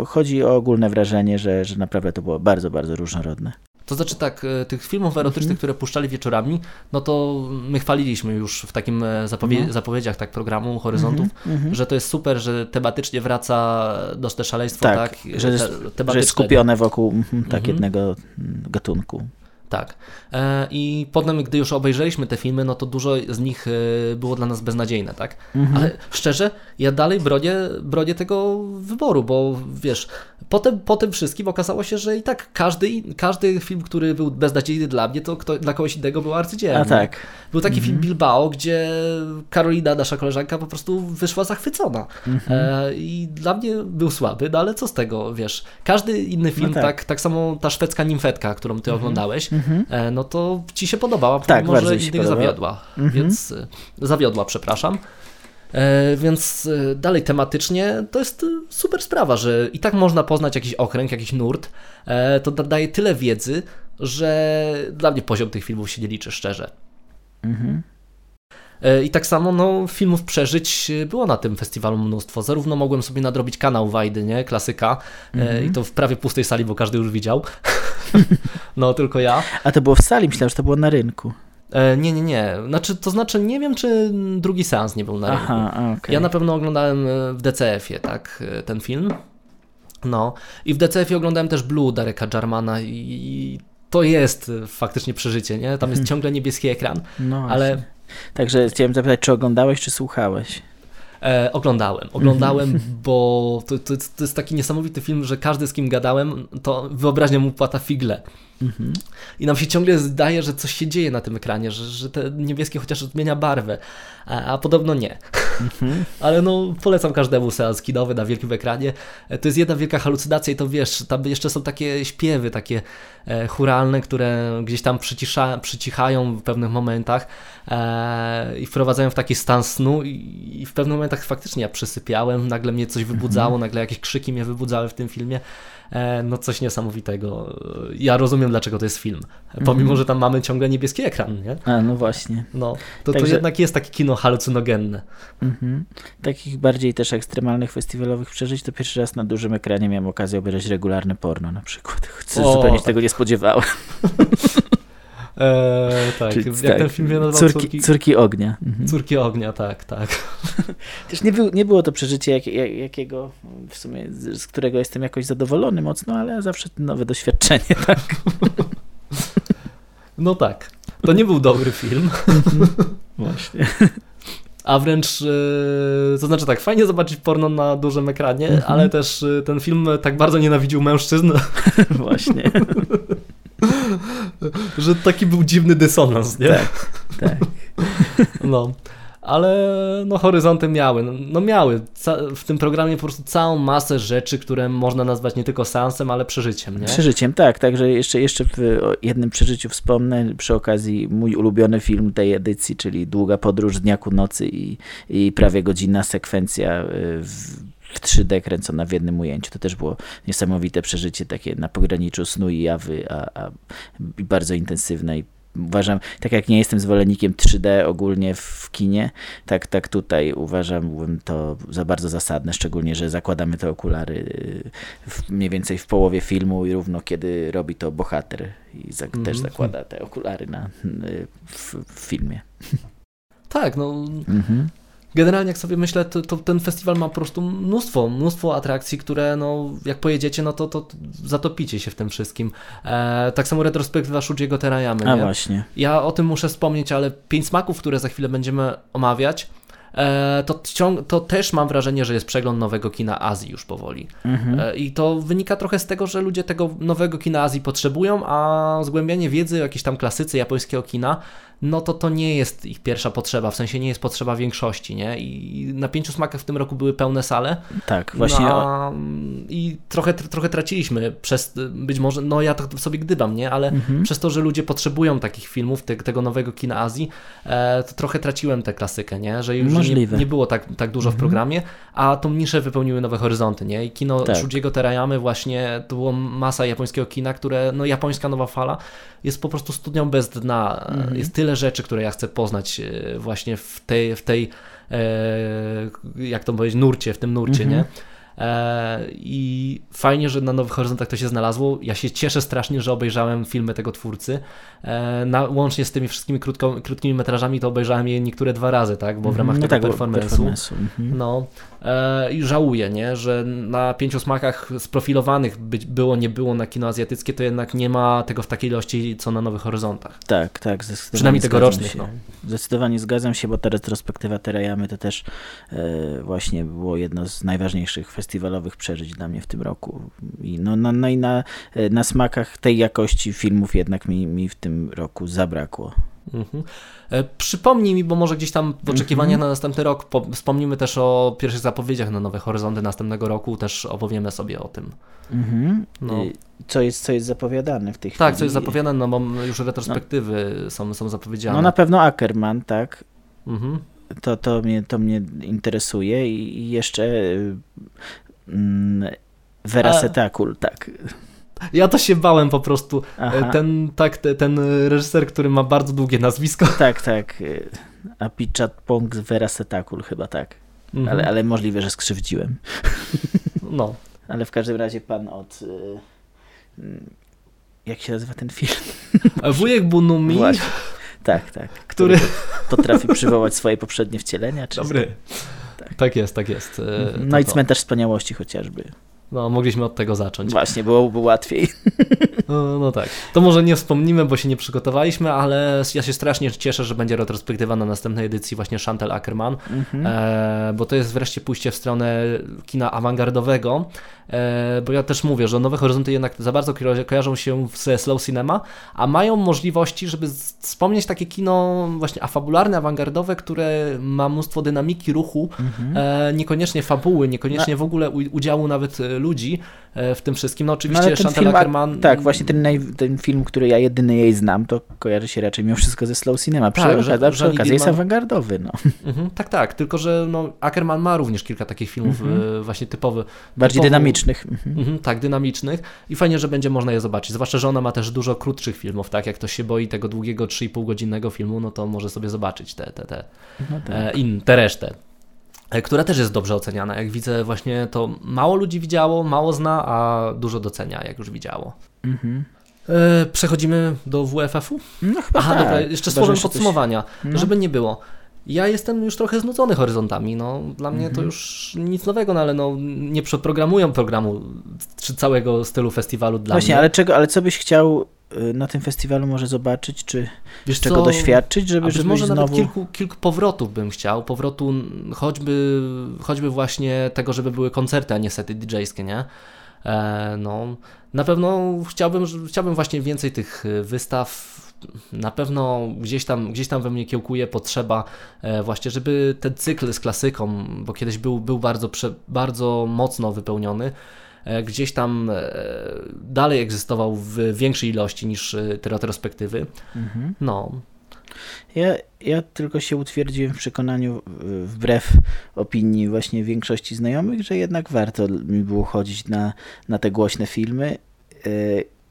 chodzi o ogólne wrażenie, że, że naprawdę to było bardzo, bardzo różnorodne. To znaczy tak, e, tych filmów erotycznych, -hmm. które puszczali wieczorami, no to my chwaliliśmy już w takim e, zapowie mm -hmm. zapowiedziach tak programu Horyzontów, -hmm. że to jest super, że tematycznie wraca do te szaleństwo, tak, tak że, jest, te, że jest skupione wokół mhm, tak mhm. jednego gatunku. Tak. E, I potem, gdy już obejrzeliśmy te filmy, no to dużo z nich e, było dla nas beznadziejne, tak? Mhm. Ale szczerze, ja dalej bronię, bronię tego wyboru, bo wiesz, potem po tym wszystkim okazało się, że i tak każdy, każdy film, który był beznadziejny dla mnie, to kto, dla kogoś innego był arcydziełem. A tak. Był taki mhm. film Bilbao, gdzie Karolina, nasza koleżanka, po prostu wyszła zachwycona. Mhm. E, I dla mnie był słaby, no ale co z tego, wiesz? Każdy inny film, no tak. tak. tak, samo ta szwedzka nimfetka, którą ty mhm. oglądałeś, mhm. E, no to ci się podobała, tak, może innych zawiodła. Mhm. Więc e, zawiodła, przepraszam. E, więc dalej tematycznie to jest super sprawa, że i tak można poznać jakiś okręg, jakiś nurt. To daje tyle wiedzy, że dla mnie poziom tych filmów się nie liczy szczerze. Mhm. I tak samo no, filmów przeżyć było na tym festiwalu mnóstwo. Zarówno mogłem sobie nadrobić kanał Wajdy, nie? klasyka, mm -hmm. i to w prawie pustej sali, bo każdy już widział. no, tylko ja. A to było w sali, myślałem, że to było na rynku. E, nie, nie, nie. Znaczy, to znaczy, nie wiem, czy drugi seans nie był na rynku. Aha, okay. Ja na pewno oglądałem w DCF-ie, tak, ten film. No i w DCF-ie oglądałem też Blue Dareka Jarmana i to jest faktycznie przeżycie, nie? Tam jest Mhm. ciągle niebieski ekran, No ale właśnie. Także chciałem zapytać, czy oglądałeś, czy słuchałeś? E, oglądałem, oglądałem, Mhm. bo to, to, to jest taki niesamowity film, że każdy z kim gadałem, to wyobraźnia mu płata figle. Mhm. I nam się ciągle zdaje, że coś się dzieje na tym ekranie, że, że te niebieskie chociaż zmienia barwę, a, a podobno nie. Mhm. Ale no, polecam każdemu seans kinowy na wielkim ekranie. E, To jest jedna wielka halucynacja i to wiesz, tam jeszcze są takie śpiewy, takie e, churalne, które gdzieś tam przycisza, przycichają w pewnych momentach e, i wprowadzają w taki stan snu i, i w pewnych momentach faktycznie ja przysypiałem, nagle mnie coś wybudzało, nagle jakieś krzyki mnie wybudzały w tym filmie. E, no coś niesamowitego. Ja rozumiem, dlaczego to jest film. Pomimo, że tam mamy ciągle niebieski ekran, nie? A, no właśnie. No, to, to Także- jednak jest takie kino halucynogenne. Mhm. Takich bardziej też ekstremalnych festiwalowych przeżyć, to pierwszy raz na dużym ekranie miałem okazję obejrzeć regularne porno na przykład. Chcę, O, zupełnie się tak. tego nie spodziewałem. Eee, tak, Czyli jak tak, ten film się nazywał córki, córki, córki ognia. Mhm. córki ognia, tak, tak. Też nie, był, nie było to przeżycie, jak, jak, jakiego w sumie, z, którego jestem jakoś zadowolony mocno, ale zawsze nowe doświadczenie. Tak? No tak. To nie był dobry film, Właśnie. a wręcz, e, to znaczy tak, fajnie zobaczyć porno na dużym ekranie, Mhm. ale też e, ten film tak bardzo nienawidził mężczyzn, Właśnie. że taki był dziwny dysonans, nie? Tak, tak. No. Ale no horyzonty miały, no, no miały w tym programie po prostu całą masę rzeczy, które można nazwać nie tylko seansem, ale przeżyciem, nie? Przeżyciem, tak. Także jeszcze, jeszcze w o jednym przeżyciu wspomnę przy okazji mój ulubiony film tej edycji, czyli Długa podróż z dnia ku nocy i, i prawie godzinna sekwencja y, w, w 3D kręcona w jednym ujęciu. To też było niesamowite przeżycie, takie na pograniczu snu i jawy, a, a bardzo intensywne i Uważam, tak jak nie jestem zwolennikiem 3D ogólnie w kinie, tak, tak tutaj uważam to za bardzo zasadne, szczególnie, że zakładamy te okulary y, w, mniej więcej w połowie filmu i równo kiedy robi to bohater i za, Mhm. też zakłada te okulary na, y, w, w filmie. Tak, no Mhm. Generalnie jak sobie myślę, to, to ten festiwal ma po prostu mnóstwo, mnóstwo atrakcji, które no, jak pojedziecie, no to, to zatopicie się w tym wszystkim. E, tak samo retrospektywa Shujiego Terayamy. A nie? właśnie. Ja o tym muszę wspomnieć, ale pięć smaków, które za chwilę będziemy omawiać, e, to, ciąg- to też mam wrażenie, że jest przegląd nowego kina Azji już powoli. Mhm. E, I to wynika trochę z tego, że ludzie tego nowego kina Azji potrzebują, a zgłębianie wiedzy o jakiejś tam klasyce japońskiego kina, no to to nie jest ich pierwsza potrzeba, w sensie nie jest potrzeba większości, nie? I na pięciu smakach w tym roku były pełne sale. Tak, właśnie. No, a, I trochę, trochę traciliśmy przez, być może, no ja tak sobie gdybam, nie? Ale Mhm. przez to, że ludzie potrzebują takich filmów, te, tego nowego kina Azji, e, to trochę traciłem tę klasykę, nie? Że już nie, Możliwe. nie było tak, tak dużo w programie, a tą niszę wypełniły nowe horyzonty, nie? I kino Tak. Shujiego Terayamy właśnie, to była masa japońskiego kina, które, no japońska nowa fala jest po prostu studnią bez dna. Mhm. Jest tyle rzeczy, które ja chcę poznać e, właśnie w tej, w tej e, jak to powiedzieć, nurcie, w tym nurcie, Mhm. nie? E, I fajnie, że na Nowych Horyzontach to się znalazło. Ja się cieszę strasznie, że obejrzałem filmy tego twórcy. E, na, łącznie z tymi wszystkimi krótko, krótkimi metrażami to obejrzałem je niektóre dwa razy, tak? Bo w ramach no tego tak, performance'u. Mhm. No e, i żałuję, nie, że na pięciu smakach sprofilowanych być, było, nie było na kino azjatyckie, to jednak nie ma tego w takiej ilości, co na Nowych Horyzontach. Tak, tak. Przynajmniej tegorocznych, się. no. Zdecydowanie zgadzam się, bo ta retrospektywa Terajamy to też e, właśnie było jedno z najważniejszych festiwalowych przeżyć dla mnie w tym roku. I no, no, no i na, e, na smakach tej jakości filmów jednak mi, mi w tym roku zabrakło. Mhm. E, przypomnij mi, bo może gdzieś tam w oczekiwaniach Mhm. na następny rok po, wspomnimy też o pierwszych zapowiedziach na Nowe Horyzonty następnego roku, też opowiemy sobie o tym. Mhm. No. E, Co, jest, co jest zapowiadane w tej chwili? Tak, co jest zapowiadane, no bo już retrospektywy są, są zapowiedziane. No na pewno Ackerman, tak. Mhm. To, to, mnie, to mnie interesuje i, jeszcze mm, Veracetakul, tak. Ja to się bałem po prostu. Aha. Ten, tak, te, ten reżyser, który ma bardzo długie nazwisko. Tak, tak. Apichat Pong Veracetakul chyba tak. Mhm. Ale, ale możliwe, że skrzywdziłem. No. Ale w każdym razie pan od... y, y, Jak się nazywa ten film? Wujek Bunumi, Właśnie. Tak, tak. który... Potrafi przywołać swoje poprzednie wcielenia. Czy Dobry. Tak. jest, tak jest. E, Mhm. to No i to. Cmentarz Wspaniałości chociażby. No, mogliśmy od tego zacząć. Właśnie, byłoby łatwiej. No, no, tak. To może nie wspomnimy, bo się nie przygotowaliśmy, ale ja się strasznie cieszę, że będzie retrospektywa na następnej edycji właśnie Chantal Ackerman, mhm. e, bo to jest wreszcie pójście w stronę kina awangardowego, e, bo ja też mówię, że Nowe Horyzonty jednak za bardzo kojarzą się ze slow cinema, a mają możliwości, żeby wspomnieć takie kino właśnie afabularne, awangardowe, które ma mnóstwo dynamiki ruchu, mhm. e, niekoniecznie fabuły, niekoniecznie w ogóle udziału nawet e, ludzi e, w tym wszystkim. No oczywiście no, Chantal Ackerman... Tak, właśnie ten, naj, ten film, który ja jedyny jej znam, to kojarzy się raczej mimo wszystko ze slow cinema. Przy, tak, że, przy okazji jest awangardowy. No. Mhm, tak, tak, tylko że no, Ackerman ma również kilka takich filmów mhm. właśnie typowych. Bardziej typowo, dynamicznych. Mhm. mhm. tak, dynamicznych i fajnie, że będzie można je zobaczyć. Zwłaszcza, że ona ma też dużo krótszych filmów, tak? Jak ktoś się boi tego długiego 3,5 godzinnego filmu, no to może sobie zobaczyć te, te, te, no tak. e, in, te resztę. E, która też jest dobrze oceniana. Jak widzę, właśnie to mało ludzi widziało, mało zna, a dużo docenia, jak już widziało. Mhm. E, przechodzimy do WFF-u? No chyba Aha, tak. dobra, jeszcze słowem podsumowania, coś... no. żeby nie było. Ja jestem już trochę znudzony horyzontami. No, dla mnie to mhm. już nic nowego, no ale no, nie przeprogramują programu czy całego stylu festiwalu dla Właśnie, mnie. ale czego, ale co byś chciał y, na tym festiwalu może zobaczyć, czy Wiesz czego co, doświadczyć, żeby, żeby może znowu... nawet kilku, kilku powrotów bym chciał, powrotu choćby, choćby właśnie tego, żeby były koncerty, a nie sety DJ-skie, nie? E, no, na pewno chciałbym, chciałbym właśnie więcej tych wystaw, na pewno gdzieś tam, gdzieś tam we mnie kiełkuje potrzeba e, właśnie, żeby ten cykl z klasyką, bo kiedyś był, był bardzo, bardzo mocno wypełniony, e, gdzieś tam e, dalej egzystował w większej ilości niż te retrospektywy. Mhm. No. Ja, ja tylko się utwierdziłem w przekonaniu, wbrew opinii właśnie większości znajomych, że jednak warto mi było chodzić na, na te głośne filmy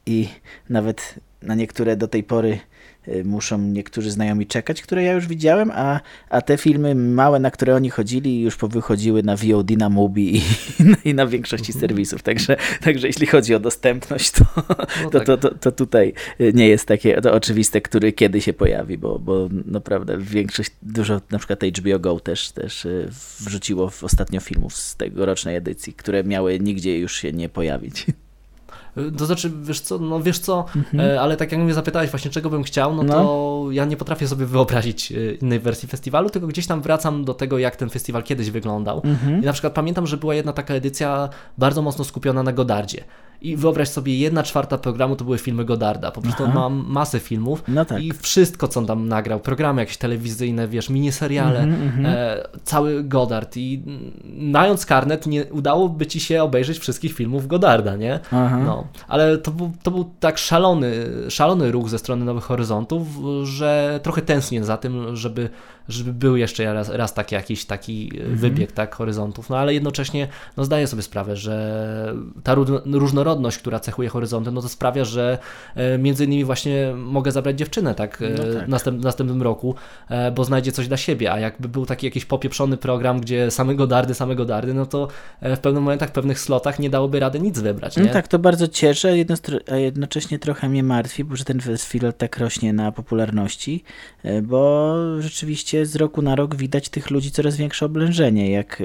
i nawet na niektóre do tej pory y, muszą niektórzy znajomi czekać, które ja już widziałem, a, a te filmy małe, na które oni chodzili, już powychodziły na VOD, na Mubi i, i na większości mhm. serwisów. Także, także jeśli chodzi o dostępność, to, no to, tak. to, to, to, tutaj nie jest takie to oczywiste, który kiedy się pojawi, bo, bo naprawdę większość, dużo na przykład HBO Go też, też y, wrzuciło w ostatnio filmów z tegorocznej edycji, które miały nigdzie już się nie pojawić. To znaczy, wiesz co, no wiesz co, mhm. E, ale tak jak mnie zapytałeś właśnie czego bym chciał, no, no, to ja nie potrafię sobie wyobrazić e, innej wersji festiwalu, tylko gdzieś tam wracam do tego, jak ten festiwal kiedyś wyglądał. Mhm. I na przykład pamiętam, że była jedna taka edycja bardzo mocno skupiona na Godardzie. I wyobraź sobie, jedna czwarta programu to były filmy Godarda. Po prostu Aha. mam masę filmów no tak. i wszystko, co on tam nagrał, programy jakieś telewizyjne, wiesz, miniseriale, mm -hmm, e, cały Godard. I mając karnet, nie udałoby ci się obejrzeć wszystkich filmów Godarda, nie? Aha. No, ale to był, to był tak szalony, szalony ruch ze strony Nowych Horyzontów, że trochę tęsknię za tym, żeby żeby był jeszcze raz, raz taki jakiś taki mhm. wybieg tak, horyzontów, no ale jednocześnie no, zdaję sobie sprawę, że ta różnorodność, która cechuje horyzonty, no to sprawia, że e, między innymi właśnie mogę zabrać dziewczynę tak, e, no tak. w następ, następnym roku, e, bo znajdzie coś dla siebie, a jakby był taki jakiś popieprzony program, gdzie samego dardy, samego dardy, no to w pewnych momentach, w pewnych slotach nie dałoby rady nic wybrać. No nie? No tak, to bardzo cieszy, a jednocześnie trochę mnie martwi, bo że ten festiwal tak rośnie na popularności, bo rzeczywiście z roku na rok widać tych ludzi coraz większe oblężenie. Jak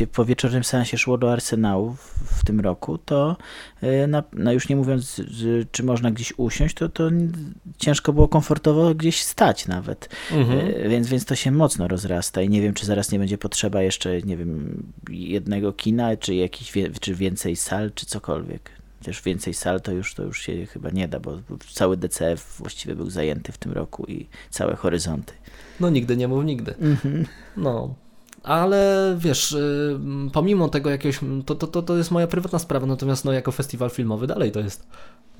e, po wieczornym seansie szło do Arsenału w, w tym roku, to e, na, no już nie mówiąc, czy można gdzieś usiąść, to, to ciężko było komfortowo gdzieś stać nawet. Mhm. E, więc, więc to się mocno rozrasta i nie wiem, czy zaraz nie będzie potrzeba jeszcze, nie wiem, jednego kina, czy jakiś, czy więcej sal, czy cokolwiek. Chociaż więcej sal to już, to już się chyba nie da, bo cały DCF właściwie był zajęty w tym roku i całe horyzonty. No nigdy nie mów nigdy. Mhm. No. Ale wiesz, y, pomimo tego jakiegoś, to, to, to, to jest moja prywatna sprawa, natomiast no, jako festiwal filmowy dalej to jest,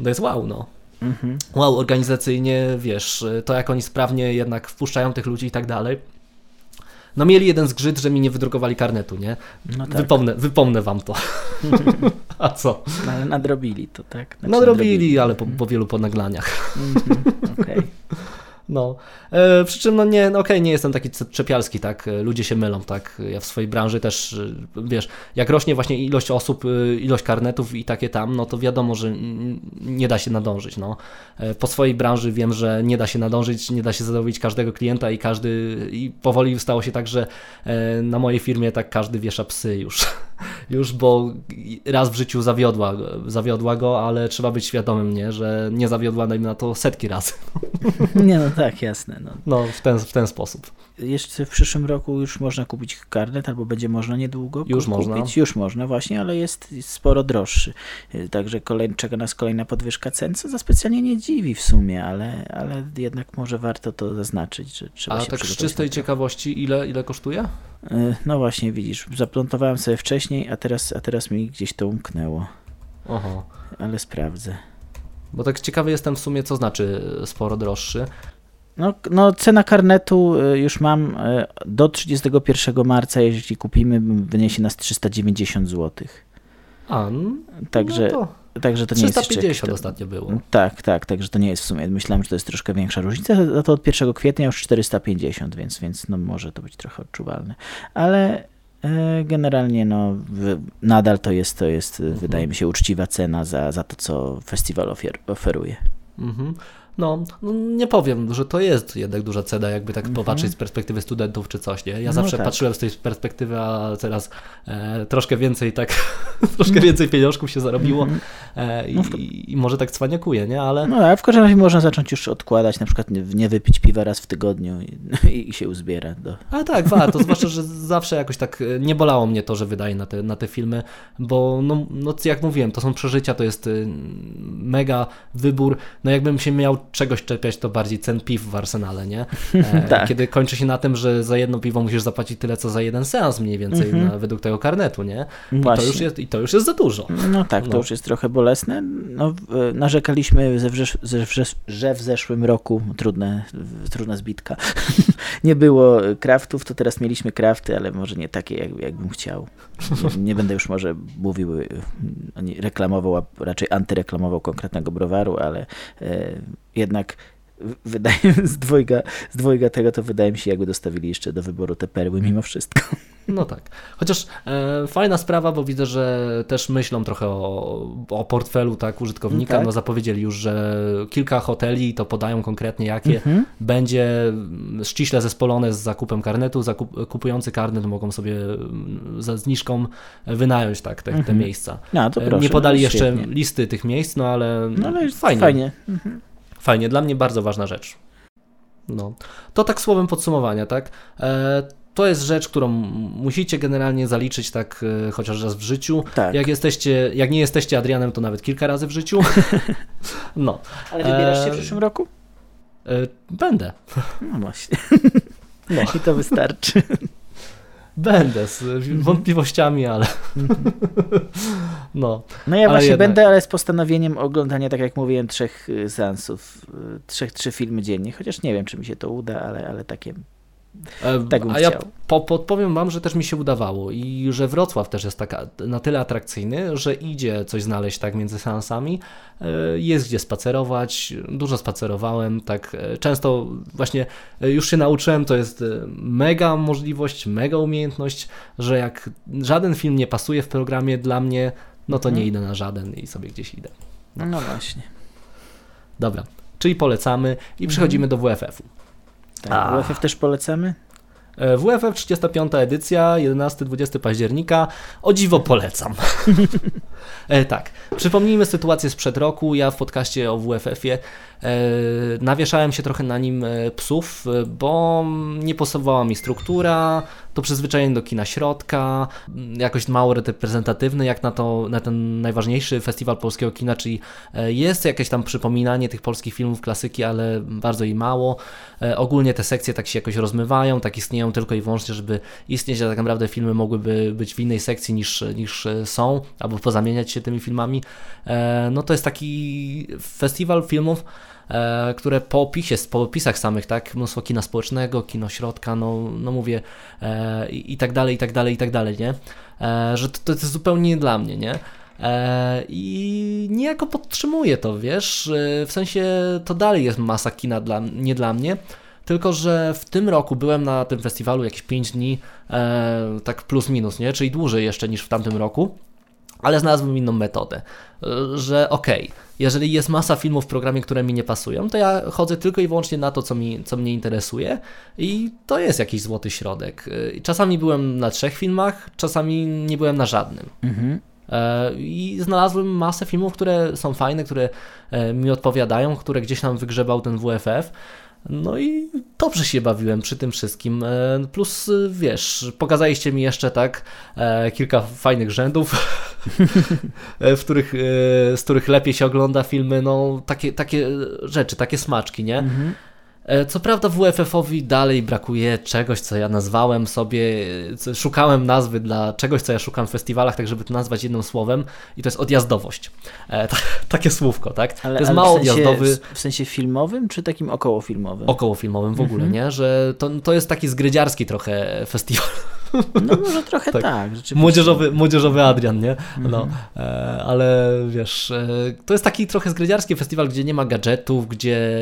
to jest wow, no. Mhm. Wow, organizacyjnie, wiesz, to jak oni sprawnie jednak wpuszczają tych ludzi i tak dalej. No mieli jeden zgrzyt, że mi nie wydrukowali karnetu, nie? No tak. wypomnę, wypomnę wam to. A co? No, ale nadrobili to, tak? Znaczy, nadrobili, nadrobili, ale po, po wielu ponaglaniach. Mhm. Okej. Okay. No, e, przy czym no nie, no okej, okay, nie jestem taki czepialski, tak, ludzie się mylą, tak, ja w swojej branży też, e, wiesz, jak rośnie właśnie ilość osób, e, ilość karnetów i takie tam, no to wiadomo, że nie da się nadążyć, no. E, po swojej branży wiem, że nie da się nadążyć, nie da się zadowolić każdego klienta i każdy, i powoli stało się tak, że na mojej firmie tak każdy wiesza psy już. już, bo raz w życiu zawiodła, zawiodła go, ale trzeba być świadomym, nie, że nie zawiodła na to setki razy. Nie, no tak, jasne. No, no w, ten, w ten sposób. Jeszcze w przyszłym roku już można kupić karnet, albo będzie można niedługo Już kupić. można. Już można właśnie, ale jest sporo droższy. Także kolej, czeka nas kolejna podwyżka cen, co za specjalnie nie dziwi w sumie, ale, ale jednak może warto to zaznaczyć, że trzeba A się tak z czystej ciekawości, ile, ile kosztuje? Y, No właśnie, widzisz, zaplantowałem sobie wcześniej, a teraz, a teraz mi gdzieś to umknęło, Oho. ale sprawdzę. Bo tak ciekawy jestem w sumie, co znaczy sporo droższy. No, no cena karnetu y, już mam y, do 31 marca, jeśli kupimy, wyniesie nas 390 zł. A, no Także, to także to nie jest 350 jeszcze... to- ostatnio było. Tak, tak, także to nie jest w sumie. Myślałem, że to jest troszkę większa różnica. Za to od 1 kwietnia już 450, więc, więc no może to być trochę odczuwalne. Ale e, generalnie no, nadal to jest, to jest Mhm. wydaje mi się, uczciwa cena za, za to, co festiwal ofier, oferuje. Mhm. No, no, nie powiem, że to jest jednak duża cena, jakby tak Mhm. popatrzeć z perspektywy studentów czy coś, nie? Ja No zawsze tak. patrzyłem z tej perspektywy, a teraz e, troszkę więcej tak, troszkę więcej pieniążków się zarobiło Mhm. e, i, No w- i może tak cwaniakuję, nie? Ale No ale w każdym razie można zacząć już odkładać, na przykład nie, wypić piwa raz w tygodniu i, i się uzbiera. Do... A tak, warto, zwłaszcza, że zawsze jakoś tak e, nie bolało mnie to, że wydaję na te, na te filmy, bo no, no jak mówiłem, to są przeżycia, to jest y, mega wybór, no jakbym się miał czegoś czepiać, to bardziej cen piw w Arsenale, nie? E, Tak. Kiedy kończy się na tym, że za jedno piwo musisz zapłacić tyle, co za jeden seans mniej więcej Mhm. na, według tego karnetu, nie? I to, już jest, I to już jest za dużo. No tak, to No. już jest trochę bolesne. No, w- narzekaliśmy, ze ze że w zeszłym roku, trudne, trudna zbitka, nie było kraftów, to teraz mieliśmy krafty, ale może nie takie, jak, jakbym chciał. Nie, nie będę już może mówił, ani reklamował, a raczej antyreklamował konkretnego browaru, ale e, jednak wydaje z dwojga, z dwojga tego to wydaje mi się, jakby dostawili jeszcze do wyboru te perły mimo wszystko. No tak. Chociaż e, fajna sprawa, bo widzę, że też myślą trochę o, o portfelu tak, użytkownika. Tak. No zapowiedzieli już, że kilka hoteli to podają konkretnie jakie Mhm. będzie mm, ściśle zespolone z zakupem karnetu. Zakup, kupujący karnet mogą sobie mm, za zniżką wynająć tak, te, te Mhm. miejsca. No to E, proszę. Nie podali no, jeszcze listy tych miejsc, no ale, No ale fajnie. fajnie. Fajnie, dla mnie bardzo ważna rzecz. No. To tak słowem podsumowania, tak? E, to jest rzecz, którą musicie generalnie zaliczyć tak e, chociaż raz w życiu. Tak. Jak jesteście, jak nie jesteście Adrianem, to nawet kilka razy w życiu. no. Ale wybierasz się w E, przyszłym roku? E, będę. No właśnie. No. I to wystarczy. Będę z Mhm. wątpliwościami, ale no. No ja właśnie jednak- będę, ale z postanowieniem oglądania, tak jak mówiłem, trzech y, seansów, y, trzech, trzy filmy dziennie, chociaż nie wiem, czy mi się to uda, ale, ale takie Tak bym A ja po, podpowiem Wam, że też mi się udawało i że Wrocław też jest taka, na tyle atrakcyjny, że idzie coś znaleźć tak między seansami. E, Jest gdzie spacerować, dużo spacerowałem, tak e, często właśnie e, już się nauczyłem, to jest e, mega możliwość, mega umiejętność, że jak żaden film nie pasuje w programie dla mnie, no to nie Mhm. idę na żaden i sobie gdzieś idę. No właśnie. Dobra, czyli polecamy i przechodzimy do WFF-u. Tak. A. UFF też polecamy? E, WFF 35 edycja, 11-20 października. O dziwo polecam. e, tak, przypomnijmy sytuację sprzed roku. Ja w podcaście o WFF-ie e, nawieszałem się trochę na nim e, psów, e, bo nie pasowała mi struktura, to przyzwyczajenie do kina środka, jakoś mało reprezentatywny jak na, to, na ten najważniejszy festiwal polskiego kina, czyli e, jest jakieś tam przypominanie tych polskich filmów klasyki, ale bardzo i mało. Ogólnie te sekcje tak się jakoś rozmywają, tak istnieją tylko i wyłącznie, żeby istnieć, a tak naprawdę filmy mogłyby być w innej sekcji niż, niż są, albo pozamieniać się tymi filmami. E, No to jest taki festiwal filmów, e, które po opisie, po opisach samych, tak, mnóstwo kina społecznego, kino środka, no, no mówię, e, i, tak dalej, i tak dalej, i tak dalej, nie? Że to, to jest zupełnie nie dla mnie, nie? I niejako podtrzymuję to, wiesz, w sensie to dalej jest masa kina dla, nie dla mnie, tylko że w tym roku byłem na tym festiwalu jakieś 5 dni, tak plus minus, nie? Czyli dłużej jeszcze niż w tamtym roku. Ale znalazłem inną metodę, że okej, okay, jeżeli jest masa filmów w programie, które mi nie pasują, to ja chodzę tylko i wyłącznie na to, co, mi, co mnie interesuje i to jest jakiś złoty środek. Czasami byłem na trzech filmach, czasami nie byłem na żadnym. Mhm. E, I znalazłem masę filmów, które są fajne, które e, mi odpowiadają, które gdzieś tam wygrzebał ten WFF. No i dobrze się bawiłem przy tym wszystkim. E, plus, wiesz, pokazaliście mi jeszcze tak kilka fajnych rzędów, w których, z których lepiej się ogląda filmy. No, takie, takie rzeczy, takie smaczki, nie? Mhm. E, co prawda WFF-owi dalej brakuje czegoś, co ja nazwałem sobie, szukałem nazwy dla czegoś, co ja szukam w festiwalach, tak żeby to nazwać jednym słowem i to jest odjazdowość. E, takie słówko, tak? Ale, to jest mało w sensie, odjazdowy. W sensie filmowym, czy takim okołofilmowym? Okołofilmowym w ogóle, mhm. nie? Że to, to jest taki zgrydziarski trochę festiwal. No może trochę tak, tak Młodzieżowy, młodzieżowy Adrian, nie? No, mhm. e, ale wiesz, e, to jest taki trochę zgrydziarski festiwal, gdzie nie ma gadżetów, gdzie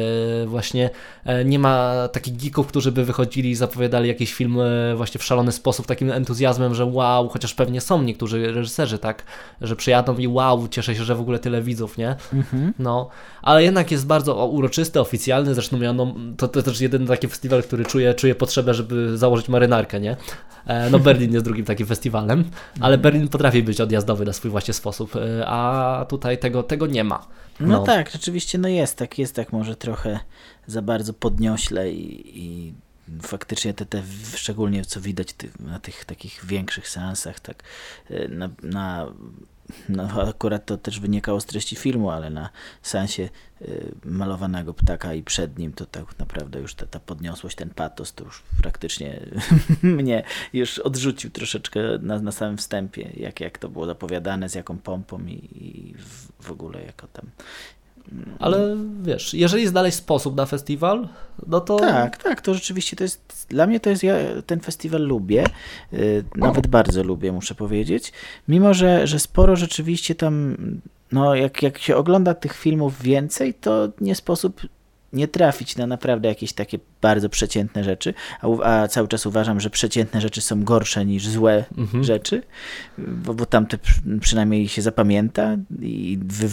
właśnie e, nie ma takich geeków, którzy by wychodzili i zapowiadali jakieś filmy właśnie w szalony sposób, takim entuzjazmem, że wow, chociaż pewnie są niektórzy reżyserzy, tak, że przyjadą i wow, cieszę się, że w ogóle tyle widzów, nie? Mhm. No, ale jednak jest bardzo uroczysty, oficjalny, zresztą miano, to, to też jedyny taki festiwal, który czuje, czuje potrzebę, żeby założyć marynarkę, nie? No Berlin jest drugim takim festiwalem, ale mhm. Berlin potrafi być odjazdowy na swój właśnie sposób, e, a tutaj tego, tego nie ma. No. no tak, rzeczywiście no jest tak, jest tak może trochę za bardzo podniośle i, i faktycznie te, te, szczególnie co widać na tych takich większych seansach, tak e, na, na no akurat to też wynikało z treści filmu, ale na sensie y, malowanego ptaka i przed nim to tak naprawdę już ta, ta podniosłość, ten patos to już praktycznie mnie już odrzucił troszeczkę na, na samym wstępie, jak, jak to było zapowiadane, z jaką pompą i, i w, ogóle jako tam ale wiesz, jeżeli znaleźć sposób na festiwal, no to. Tak, tak, to rzeczywiście to jest. Dla mnie to jest. Ja ten festiwal lubię. Yy, nawet bardzo lubię, muszę powiedzieć. Mimo, że, że sporo rzeczywiście tam. No, jak, jak się ogląda tych filmów więcej, to nie sposób nie trafić na naprawdę jakieś takie bardzo przeciętne rzeczy, a, a cały czas uważam, że przeciętne rzeczy są gorsze niż złe mhm. rzeczy, bo, bo tamte przynajmniej się zapamięta i wy,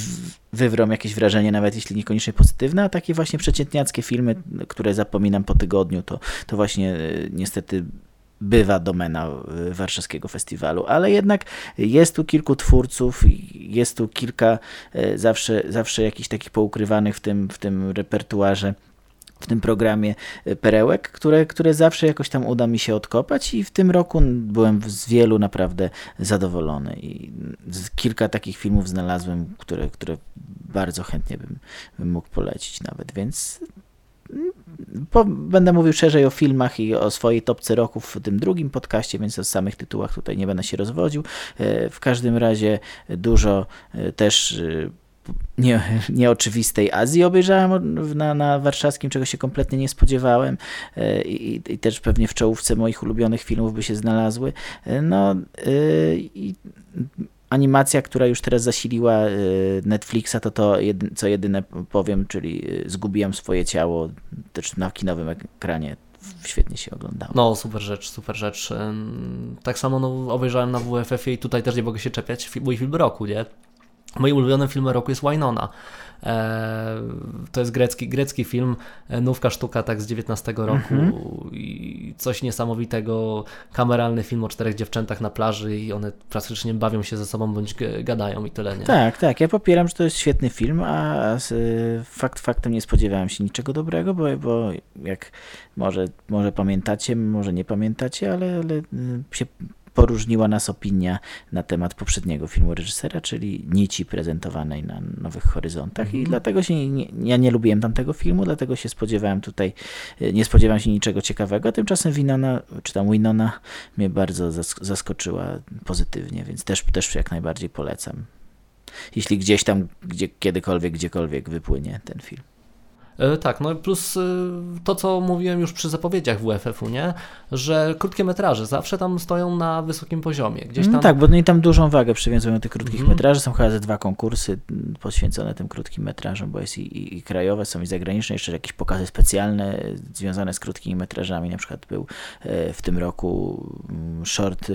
wywrą jakieś wrażenie, nawet jeśli niekoniecznie pozytywne, a takie właśnie przeciętniackie filmy, które zapominam po tygodniu, to, to właśnie e, niestety bywa domena y, warszawskiego festiwalu, ale jednak jest tu kilku twórców, jest tu kilka y, zawsze, zawsze jakichś takich poukrywanych w tym, w tym repertuarze w tym programie y, perełek, które, które zawsze jakoś tam uda mi się odkopać i w tym roku byłem z wielu naprawdę zadowolony i kilka takich filmów znalazłem, które, które bardzo chętnie bym, bym mógł polecić nawet, więc będę mówił szerzej o filmach i o swojej topce roku w tym drugim podcaście, więc o samych tytułach tutaj nie będę się rozwodził. E, w każdym razie dużo e, też e, nie, nieoczywistej Azji obejrzałem na, na warszawskim, czego się kompletnie nie spodziewałem I, i też pewnie w czołówce moich ulubionych filmów by się znalazły. No i animacja, która już teraz zasiliła y, Netflixa, to to co jedyne powiem, czyli y, zgubiłem swoje ciało też na kinowym ekranie. Świetnie się oglądało. No, super rzecz, super rzecz. Tak samo no, obejrzałem na WFF i tutaj też nie mogę się czepiać. Mój film roku, nie? Moim ulubionym filmem roku jest Wynona. E, to jest grecki, grecki film, e, nówka sztuka tak z 19 roku mm -hmm. i coś niesamowitego, kameralny film o czterech dziewczętach na plaży i one praktycznie bawią się ze sobą bądź gadają i tyle, nie? Tak, tak, ja popieram, że to jest świetny film, a z, fakt faktem nie spodziewałem się niczego dobrego, bo, bo jak może, może pamiętacie, może nie pamiętacie, ale, ale y, się poróżniła nas opinia na temat poprzedniego filmu reżysera, czyli Nici prezentowanej na Nowych Horyzontach i mhm. dlatego się nie, ja nie lubiłem tamtego filmu, dlatego się spodziewałem tutaj, nie spodziewałem się niczego ciekawego, tymczasem Winona, czy tam Winona mnie bardzo zaskoczyła pozytywnie, więc też, też jak najbardziej polecam. Jeśli gdzieś tam, gdzie, kiedykolwiek, gdziekolwiek wypłynie ten film. E, tak, no plus e, to, co mówiłem już przy zapowiedziach WFF-u, nie? Że krótkie metraże zawsze tam stoją na wysokim poziomie. Gdzieś No tam... tak, bo oni tam dużą wagę przywiązują do tych krótkich Mhm. metraży. Są chyba ze dwa konkursy mm, poświęcone tym krótkim metrażom, bo jest i, i, i krajowe, są i zagraniczne, jeszcze jakieś pokazy specjalne związane z krótkimi metrażami. Na przykład był e, w tym roku mm, short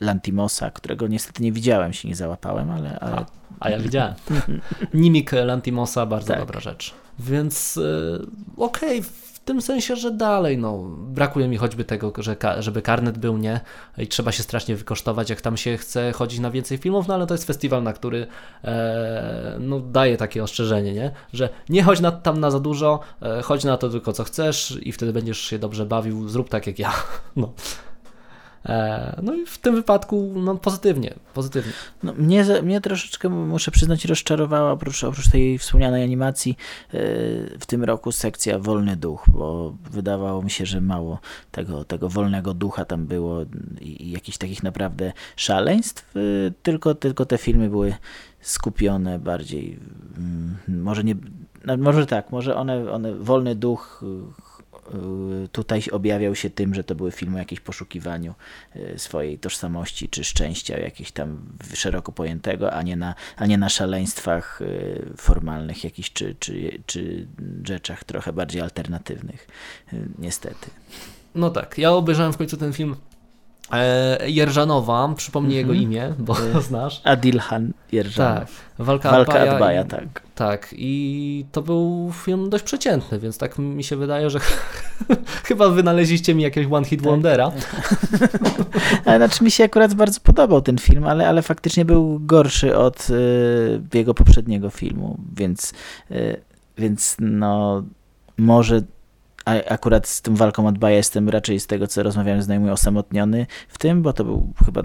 Lantimosa, którego niestety nie widziałem, się nie załapałem, ale, ale A, a ja widziałem. Nimik Lantimosa, bardzo Tak. dobra rzecz. Więc y, okej, w tym sensie, że dalej, no, brakuje mi choćby tego, że ka- żeby karnet był, nie? I trzeba się strasznie wykosztować, jak tam się chce chodzić na więcej filmów, no ale to jest festiwal, na który e, no, daje takie ostrzeżenie, nie? Że nie chodź na, tam na za dużo, e, chodź na to tylko co chcesz i wtedy będziesz się dobrze bawił, zrób tak jak ja. No. E, no i w tym wypadku, no pozytywnie, pozytywnie. No, mnie, mnie troszeczkę, muszę przyznać, rozczarowała oprócz, oprócz tej wspomnianej animacji yy, w tym roku sekcja Wolny Duch, bo wydawało mi się, że mało tego, tego wolnego ducha tam było i, jakichś takich naprawdę szaleństw, yy, tylko, tylko te filmy były skupione bardziej, mm, może nie, no, może tak, może one, one Wolny Duch tutaj objawiał się tym, że to były filmy o jakimś poszukiwaniu y, swojej tożsamości czy szczęścia jakiegoś tam szeroko pojętego, a nie na, a nie na szaleństwach y, formalnych jakichś czy, czy, czy rzeczach trochę bardziej alternatywnych. y, Niestety. No tak, ja obejrzałem w końcu ten film Jerżanowa, przypomnij Mhm. jego imię, bo E, znasz. Adilhan Jerżanow. Tak, Walka, Walka Adbaja Adbaja, tak. Tak, i to był film dość przeciętny, więc tak mi się wydaje, że chyba wynaleźliście mi jakiegoś One Hit Tak. Wondera. Ale znaczy mi się akurat bardzo podobał ten film, ale, ale faktycznie był gorszy od y, jego poprzedniego filmu, więc, y, więc no może a, akurat z tym walką Adbaja jestem raczej z tego, co rozmawiałem z najmniej osamotniony w tym, bo to był chyba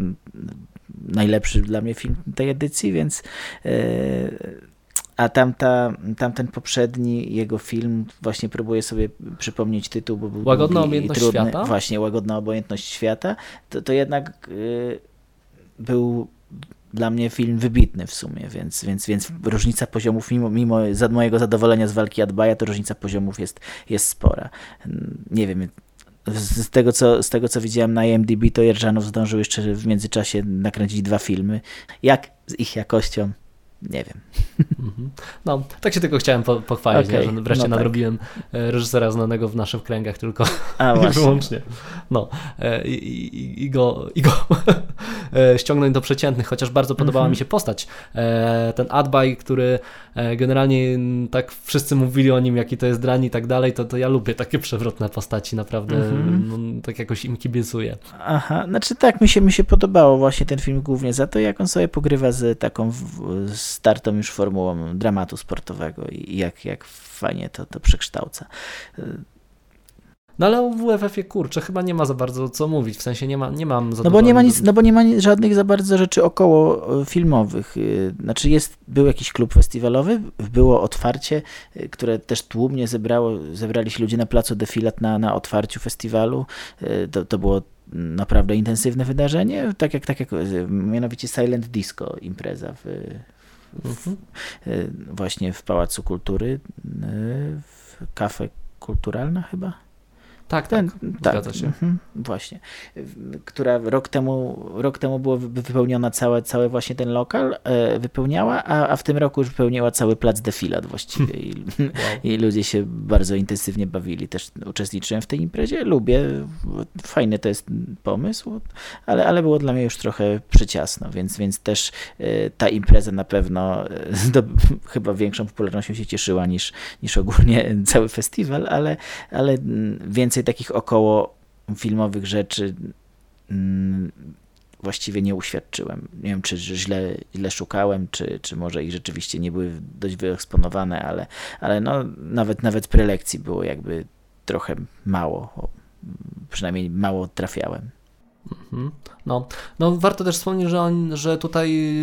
najlepszy dla mnie film tej edycji, więc y, a tamta, tamten poprzedni jego film, właśnie próbuję sobie przypomnieć tytuł, bo był Łagodna długi i obojętność trudny. świata? Właśnie, Łagodna obojętność świata. To, to jednak y, był dla mnie film wybitny w sumie, więc, więc, więc różnica poziomów, mimo, mimo mojego zadowolenia z walki Adbaja, to różnica poziomów jest, jest spora. Nie wiem, z tego, co, z tego co widziałem na IMDb, to Jerżanow zdążył jeszcze w międzyczasie nakręcić dwa filmy. Jak z ich jakością? Nie wiem. Mhm. No, tak się tylko chciałem po, pochwalić, Okej, nie, że wreszcie no tak. nadrobiłem e, reżysera znanego w naszych kręgach tylko A i wyłącznie. No, e, i, i, i go, i go e, ściągnąć do przeciętnych, chociaż bardzo podobała Mhm. mi się postać. Ten Adbaj, który generalnie tak wszyscy mówili o nim, jaki to jest drań i tak dalej, to, to ja lubię takie przewrotne postaci, naprawdę Mhm. no, tak jakoś im kibicuję. Aha, znaczy tak, mi się, mi się podobało właśnie ten film głównie za to, jak on sobie pogrywa z taką w- startą już formułą dramatu sportowego i jak, jak fajnie to, to przekształca. No ale o WFF-ie, kurczę, chyba nie ma za bardzo co mówić, w sensie nie, ma, nie mam za No bo nie ma nic, no bo nie ma żadnych za bardzo rzeczy około e, filmowych. Y, Znaczy jest, był jakiś klub festiwalowy, było otwarcie, y, które też tłumnie zebrało, zebrali się ludzie na placu Defilat na, na otwarciu festiwalu. To, to było naprawdę intensywne wydarzenie, tak jak, tak jak mianowicie Silent Disco impreza w, Y, właśnie w Pałacu Kultury, y, w kafe kulturalna chyba. Tak, Ten, tak, tak, zgadza się. mhm, właśnie. Która rok temu, rok temu było wy- wypełniona całe, cały właśnie ten lokal, e, wypełniała, a, a w tym roku już wypełniła cały plac defilat właściwie i, Wow. i ludzie się bardzo intensywnie bawili. Też uczestniczyłem w tej imprezie, lubię, fajny to jest pomysł, ale, ale było dla mnie już trochę przyciasno, więc, więc też e, ta impreza na pewno e, zdob- chyba większą popularnością się cieszyła niż, niż ogólnie cały festiwal, ale, ale mm, więcej takich około filmowych rzeczy mm, właściwie nie uświadczyłem. Nie wiem, czy źle, źle szukałem, czy, czy może ich rzeczywiście nie były dość wyeksponowane, ale, ale no, nawet, nawet prelekcji było jakby trochę mało. Przynajmniej mało trafiałem. Mhm. No, no warto też wspomnieć, że, on, że tutaj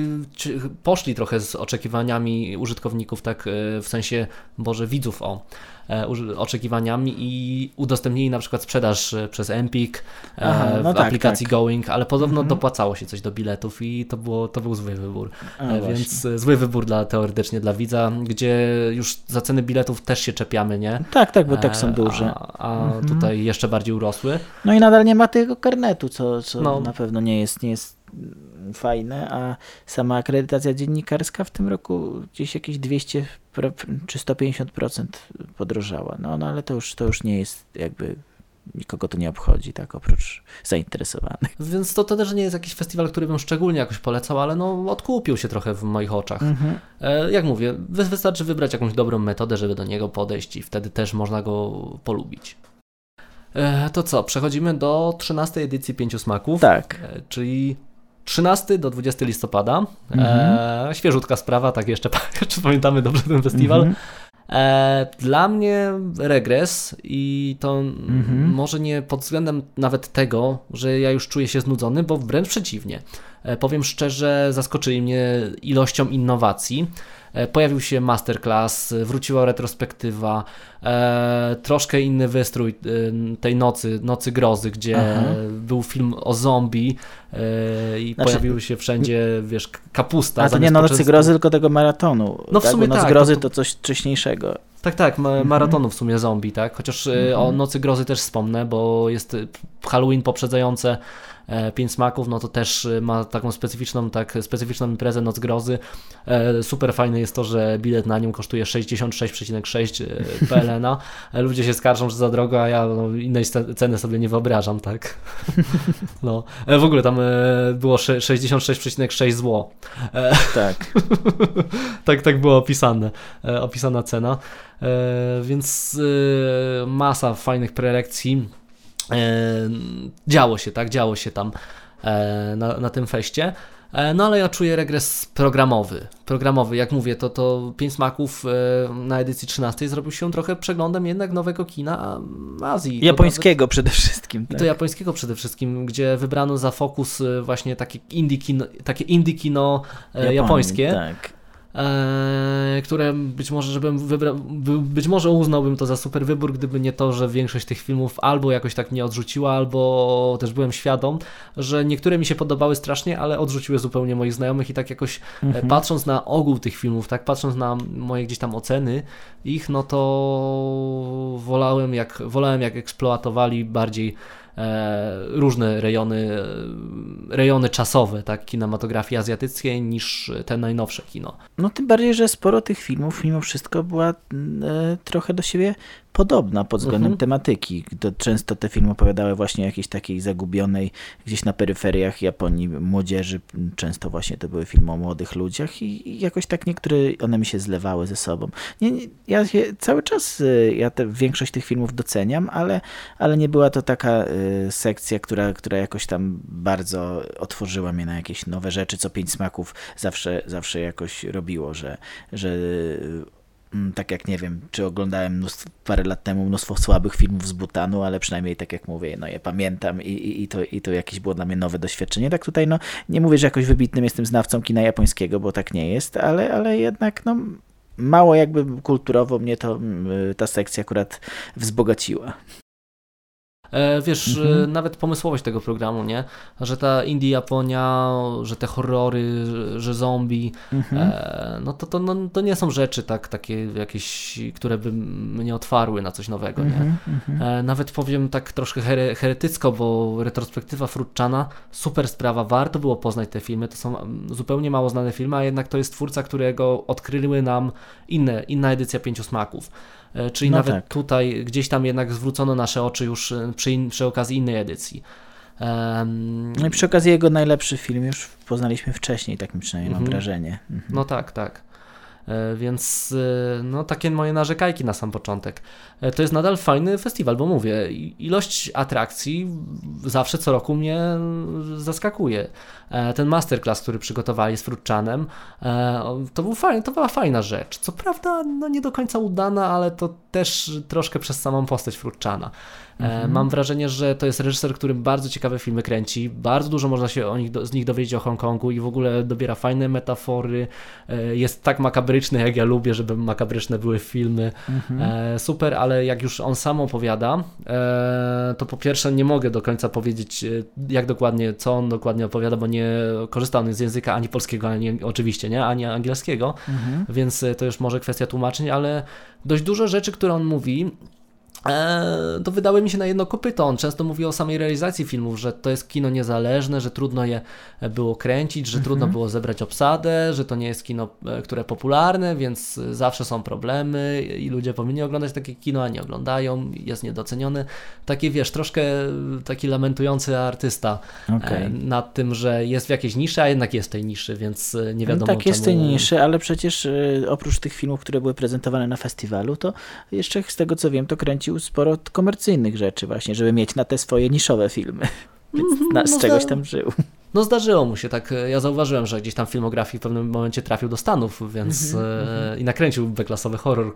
poszli trochę z oczekiwaniami użytkowników, tak w sensie, Boże, widzów o E, oczekiwaniami i udostępnili na przykład sprzedaż e, przez Empik e, Aha, no w tak, aplikacji tak. Going, ale podobno mhm. dopłacało się coś do biletów i to, było, to był zły wybór. A, Więc zły wybór dla, teoretycznie dla widza, gdzie już za ceny biletów też się czepiamy, nie? Tak, tak, bo tak są duże. A, a mhm. tutaj jeszcze bardziej urosły. No i nadal nie ma tego karnetu, co, co no. na pewno nie jest, nie jest fajne, a sama akredytacja dziennikarska w tym roku gdzieś jakieś 200 czy 150% podrożała. No, no ale to już, to już nie jest jakby nikogo to nie obchodzi, tak, oprócz zainteresowanych. Więc to, to też nie jest jakiś festiwal, który bym szczególnie jakoś polecał, ale no odkupił się trochę w moich oczach. Mhm. E, jak mówię, wystarczy wybrać jakąś dobrą metodę, żeby do niego podejść i wtedy też można go polubić. E, to co, przechodzimy do 13 edycji Pięciu Smaków. Tak. E, czyli 13 do 20 listopada. Mhm. E, świeżutka sprawa, tak jeszcze, jeszcze pamiętamy dobrze ten festiwal. Mhm. E, dla mnie regres i to mhm. może nie pod względem nawet tego, że ja już czuję się znudzony, bo wręcz przeciwnie. E, powiem szczerze, zaskoczyli mnie ilością innowacji. E, pojawił się masterclass, wróciła retrospektywa, e, troszkę inny wystrój e, tej nocy, Nocy Grozy, gdzie Aha. był film o zombie i znaczy, pojawiły się wszędzie, wiesz, kapusta. A to nie Nocy Grozy, tylko tego maratonu. No w tak? sumie Noc tak, Grozy to, to coś wcześniejszego. Tak, tak, mhm. maratonu w sumie zombie, tak? Chociaż mhm. o Nocy Grozy też wspomnę, bo jest Halloween poprzedzające pięć smaków, no to też e, ma taką specyficzną, tak, specyficzną imprezę Noc Grozy. E, super fajne jest to, że bilet na nią kosztuje 66,6 PLN. Ludzie się skarżą, że za drogo, a ja no, innej ceny sobie nie wyobrażam, tak. No. W ogóle tam było 66,6 zł. Tak. tak, tak było opisane, opisana cena. Więc masa fajnych prelekcji E, działo się, tak, działo się tam e, na, na tym feście. E, no ale ja czuję regres programowy. Programowy, jak mówię, to, to Pięć Smaków na edycji 13 zrobił się trochę przeglądem jednak nowego kina Azji. Japońskiego nawet, przede wszystkim. Tak. I to japońskiego przede wszystkim, gdzie wybrano za fokus właśnie takie indie kino, takie indie kino Japonii, japońskie. Tak. E, które być może, żebym wybrał, być może uznałbym to za super wybór, gdyby nie to, że większość tych filmów albo jakoś tak mnie odrzuciła, albo też byłem świadom, że niektóre mi się podobały strasznie, ale odrzuciły zupełnie moich znajomych i tak jakoś e, mhm. patrząc na ogół tych filmów, tak patrząc na moje gdzieś tam oceny ich, no to wolałem jak, wolałem jak eksploatowali bardziej różne rejony, e, rejony czasowe tak, kinematografii azjatyckiej niż te najnowsze kino. No tym bardziej, że sporo tych filmów mimo wszystko była e, trochę do siebie podobna pod względem mhm. tematyki. To często te filmy opowiadały właśnie o jakiejś takiej zagubionej gdzieś na peryferiach Japonii młodzieży. Często właśnie to były filmy o młodych ludziach i, jakoś tak niektóre one mi się zlewały ze sobą. Nie, nie, ja cały czas y, ja te, większość tych filmów doceniam, ale, ale nie była to taka y, sekcja, która, która jakoś tam bardzo otworzyła mnie na jakieś nowe rzeczy, co Pięć Smaków zawsze, zawsze jakoś robiło, że, że Mm, tak jak nie wiem, czy oglądałem mnóstwo, parę lat temu mnóstwo słabych filmów z Butanu, ale przynajmniej tak jak mówię, no je pamiętam i, i, i, to, i to jakieś było dla mnie nowe doświadczenie. Tak tutaj, no nie mówię, że jakoś wybitnym jestem znawcą kina japońskiego, bo tak nie jest, ale, ale jednak no mało jakby kulturowo mnie to mm, ta sekcja akurat wzbogaciła. E, wiesz, mhm. nawet pomysłowość tego programu, nie? Że ta Indie Japonia, że te horrory, że zombie, mhm. e, no to, to, no, to nie są rzeczy tak, takie jakieś, które by mnie otwarły na coś nowego, nie? Mhm, mhm. E, nawet powiem tak troszkę here, heretycko, bo retrospektywa Frutczana, super sprawa, warto było poznać te filmy, to są zupełnie mało znane filmy, a jednak to jest twórca, którego odkryły nam inne, inna edycja Pięciu Smaków. E, czyli no nawet tak. tutaj gdzieś tam jednak zwrócono nasze oczy już e, przy, in, przy okazji innej edycji. Um, no i przy okazji jego najlepszy film już poznaliśmy wcześniej, tak mi przynajmniej mam mhm. wrażenie. Mhm. No tak, tak. E, więc e, no takie moje narzekajki na sam początek. E, to jest nadal fajny festiwal, bo mówię, ilość atrakcji zawsze co roku mnie zaskakuje. Ten masterclass, który przygotowali z Fruitchanem, to, był fajny, to była fajna rzecz. Co prawda no nie do końca udana, ale to też troszkę przez samą postać Fruitchana. Mhm. Mam wrażenie, że to jest reżyser, który bardzo ciekawe filmy kręci, bardzo dużo można się o nich, z nich dowiedzieć o Hongkongu i w ogóle dobiera fajne metafory, jest tak makabryczny, jak ja lubię, żeby makabryczne były filmy, mhm. super, ale jak już on sam opowiada, to po pierwsze nie mogę do końca powiedzieć, jak dokładnie, co on dokładnie opowiada, bo nie korzysta on z języka ani polskiego, ani oczywiście, nie, ani angielskiego, mhm. więc to już może kwestia tłumaczeń, ale dość dużo rzeczy, które on mówi, E, to wydały mi się na jedno kopyto. On często mówi o samej realizacji filmów, że to jest kino niezależne, że trudno je było kręcić, że trudno mhm. było zebrać obsadę, że to nie jest kino, e, które popularne, więc zawsze są problemy i ludzie powinni oglądać takie kino, a nie oglądają, jest niedoceniony. Taki wiesz, troszkę taki lamentujący artysta e, okay. nad tym, że jest w jakiejś niszy, a jednak jest w tej niszy, więc nie wiadomo no Tak, jest w tej niszy, ale przecież oprócz tych filmów, które były prezentowane na festiwalu, to jeszcze z tego co wiem, to kręci kręcił sporo komercyjnych rzeczy właśnie, żeby mieć na te swoje niszowe filmy. Więc mhm, na, z no czegoś tam żył. No zdarzyło mu się, tak. Ja zauważyłem, że gdzieś tam filmografii w pewnym momencie trafił do Stanów, więc -hmm. e, i nakręcił beklasowy horror,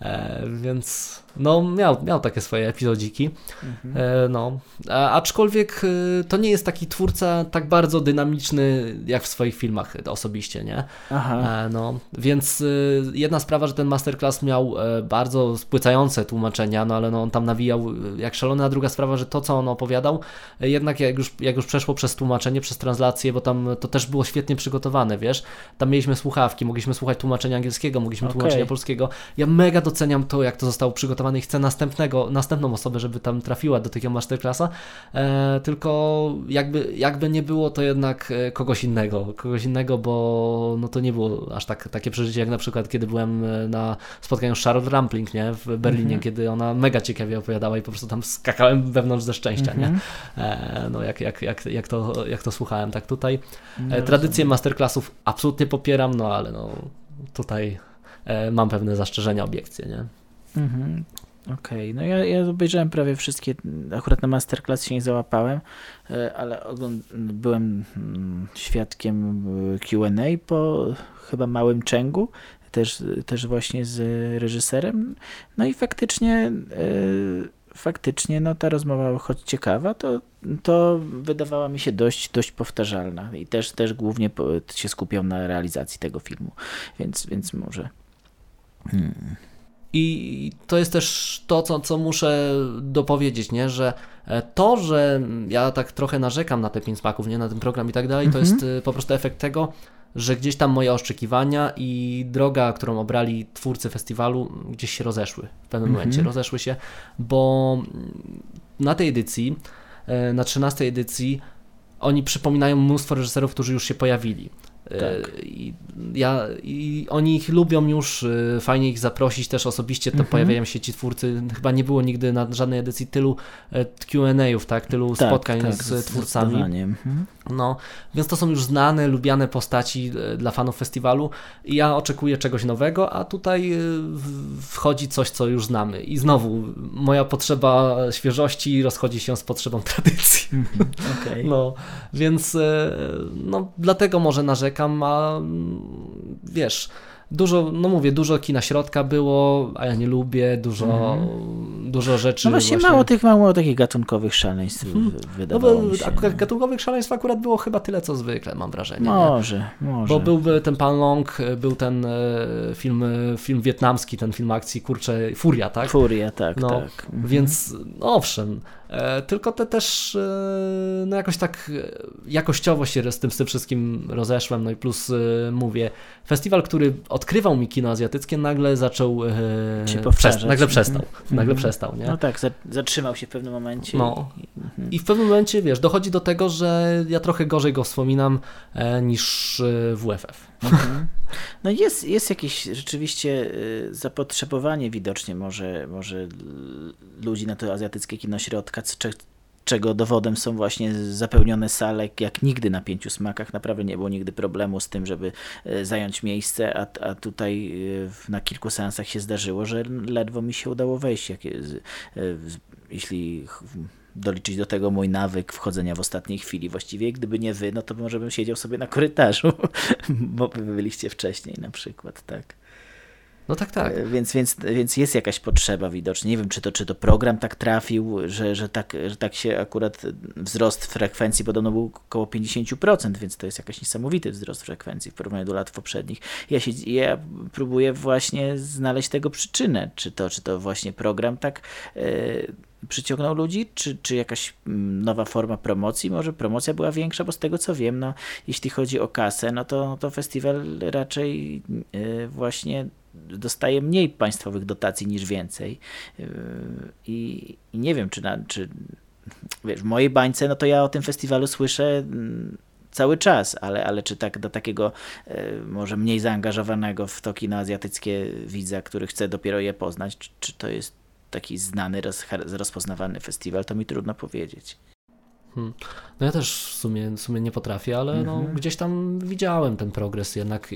e, więc no miał, miał takie swoje epizodziki. -hmm. e, no. A, aczkolwiek e, to nie jest taki twórca tak bardzo dynamiczny jak w swoich filmach osobiście, nie? Aha. E, no, więc e, jedna sprawa, że ten masterclass miał bardzo spłycające tłumaczenia, no ale no, on tam nawijał jak szalony, a druga sprawa, że to co on opowiadał, jednak jak już, jak już przeszło przez tłumaczenie, przez translację, bo tam to też było świetnie przygotowane, wiesz. Tam mieliśmy słuchawki, mogliśmy słuchać tłumaczenia angielskiego, mogliśmy okay. tłumaczenia polskiego. Ja mega doceniam to, jak to zostało przygotowane i chcę następnego, następną osobę, żeby tam trafiła do takiego masterclassa, e, tylko jakby, jakby nie było to jednak e, kogoś innego, kogoś innego, bo no to nie było aż tak, takie przeżycie, jak na przykład kiedy byłem e, na spotkaniu z Charlotte Rampling, nie, w Berlinie, mm -hmm. kiedy ona mega ciekawie opowiadała i po prostu tam skakałem wewnątrz ze szczęścia, mm -hmm. nie. Mhm. E, no jak, jak, jak, jak, to, jak to słuchałem, tak tutaj. No, Tradycję masterclassów absolutnie popieram, no ale no tutaj e, mam pewne zastrzeżenia, obiekcje, nie? Mhm. Okej, okay. no ja, ja obejrzałem prawie wszystkie, akurat na masterclass się nie załapałem, e, ale byłem mm, świadkiem Q&A po chyba Małym Częgu, też, też właśnie z reżyserem, no i faktycznie faktycznie no, ta rozmowa, choć ciekawa, to, to wydawała mi się dość, dość powtarzalna i też, też głównie się skupiał na realizacji tego filmu, więc, więc może... Hmm. I to jest też to, co, co muszę dopowiedzieć, nie? że e, to, że ja tak trochę narzekam na te pięć smaków, nie? na ten program i tak dalej, to jest mhm. e, po prostu efekt tego, że gdzieś tam moje oczekiwania i droga, którą obrali twórcy festiwalu, gdzieś się rozeszły w pewnym -hmm. momencie. Rozeszły się, bo na tej edycji, e, na 13 edycji, oni przypominają mnóstwo reżyserów, którzy już się pojawili. Tak. I, ja, I oni ich lubią już, y, fajnie ich zaprosić też osobiście, to mhm. pojawiają się ci twórcy, chyba nie było nigdy na żadnej edycji tylu e, Q&A'ów, tak, tylu tak, spotkań tak, z twórcami. Mhm. No, więc to są już znane, lubiane postaci e, dla fanów festiwalu i ja oczekuję czegoś nowego, a tutaj e, wchodzi coś, co już znamy i znowu moja potrzeba świeżości rozchodzi się z potrzebą tradycji. Mhm. Okay. No, więc no, dlatego może narzekam narzekam, a wiesz, dużo, no mówię, dużo kina środka było, a ja nie lubię, dużo, mm. dużo rzeczy. No właśnie, właśnie, mało tych, mało takich gatunkowych szaleństw hmm. wydawało no bo, Akurat gatunkowych szaleństw akurat było chyba tyle, co zwykle, mam wrażenie. Może, nie? może. Bo był ten Pan Long, był ten e, film, e, film wietnamski, ten film akcji, kurczę, Furia, tak? Furia, tak, no, tak. Mhm. Więc, owszem, E, tylko te też e, no jakoś tak e, jakościowo się z tym, z tym wszystkim rozeszłem, no i plus mówię, festiwal, który odkrywał mi kino azjatyckie, nagle zaczął przest nagle przestał, mm -hmm. nagle przestał, nie? No tak, zatrzymał się w pewnym momencie. No. I w pewnym momencie, wiesz, dochodzi do tego, że ja trochę gorzej go wspominam niż WFF. Mhm. No jest, jest jakieś rzeczywiście y, zapotrzebowanie widocznie może, może ludzi na to azjatyckie kino środka, czego dowodem są właśnie zapełnione sale jak nigdy na pięciu smakach. Naprawdę nie było nigdy problemu z tym, żeby e, zająć miejsce, a, a tutaj e, na kilku seansach się zdarzyło, że ledwo mi się udało wejść. Jak, jeśli doliczyć do tego mój nawyk wchodzenia w ostatniej chwili. Właściwie gdyby nie wy, no to może bym siedział sobie na korytarzu, bo wy byliście wcześniej na przykład, tak. No tak, tak. E, więc, więc, więc jest jakaś potrzeba widocznie. Nie wiem, czy to, czy to program tak trafił, że, że, tak, że tak się akurat wzrost frekwencji podobno był około 50%, więc to jest jakiś niesamowity wzrost frekwencji w porównaniu do lat poprzednich. Ja, się, ja próbuję właśnie znaleźć tego przyczynę. Czy to, czy to właśnie program tak. Yy, przyciągnął ludzi, czy, czy jakaś mm, nowa forma promocji? Może promocja była większa, bo z tego co wiem, no, jeśli chodzi o kasę, no to, to festiwal raczej yy, właśnie dostaje mniej państwowych dotacji niż więcej. Yy, I, i nie wiem, czy, na, czy wiesz, w mojej bańce, no to ja o tym festiwalu słyszę mm, cały czas, ale, ale czy tak do takiego yy, może mniej zaangażowanego w to kino azjatyckie widza, który chce dopiero je poznać, czy, czy to jest taki znany, roz, rozpoznawany festiwal, to mi trudno powiedzieć. Hmm. No ja też w sumie, w sumie nie potrafię, ale no, mhm. gdzieś tam widziałem ten progres jednak,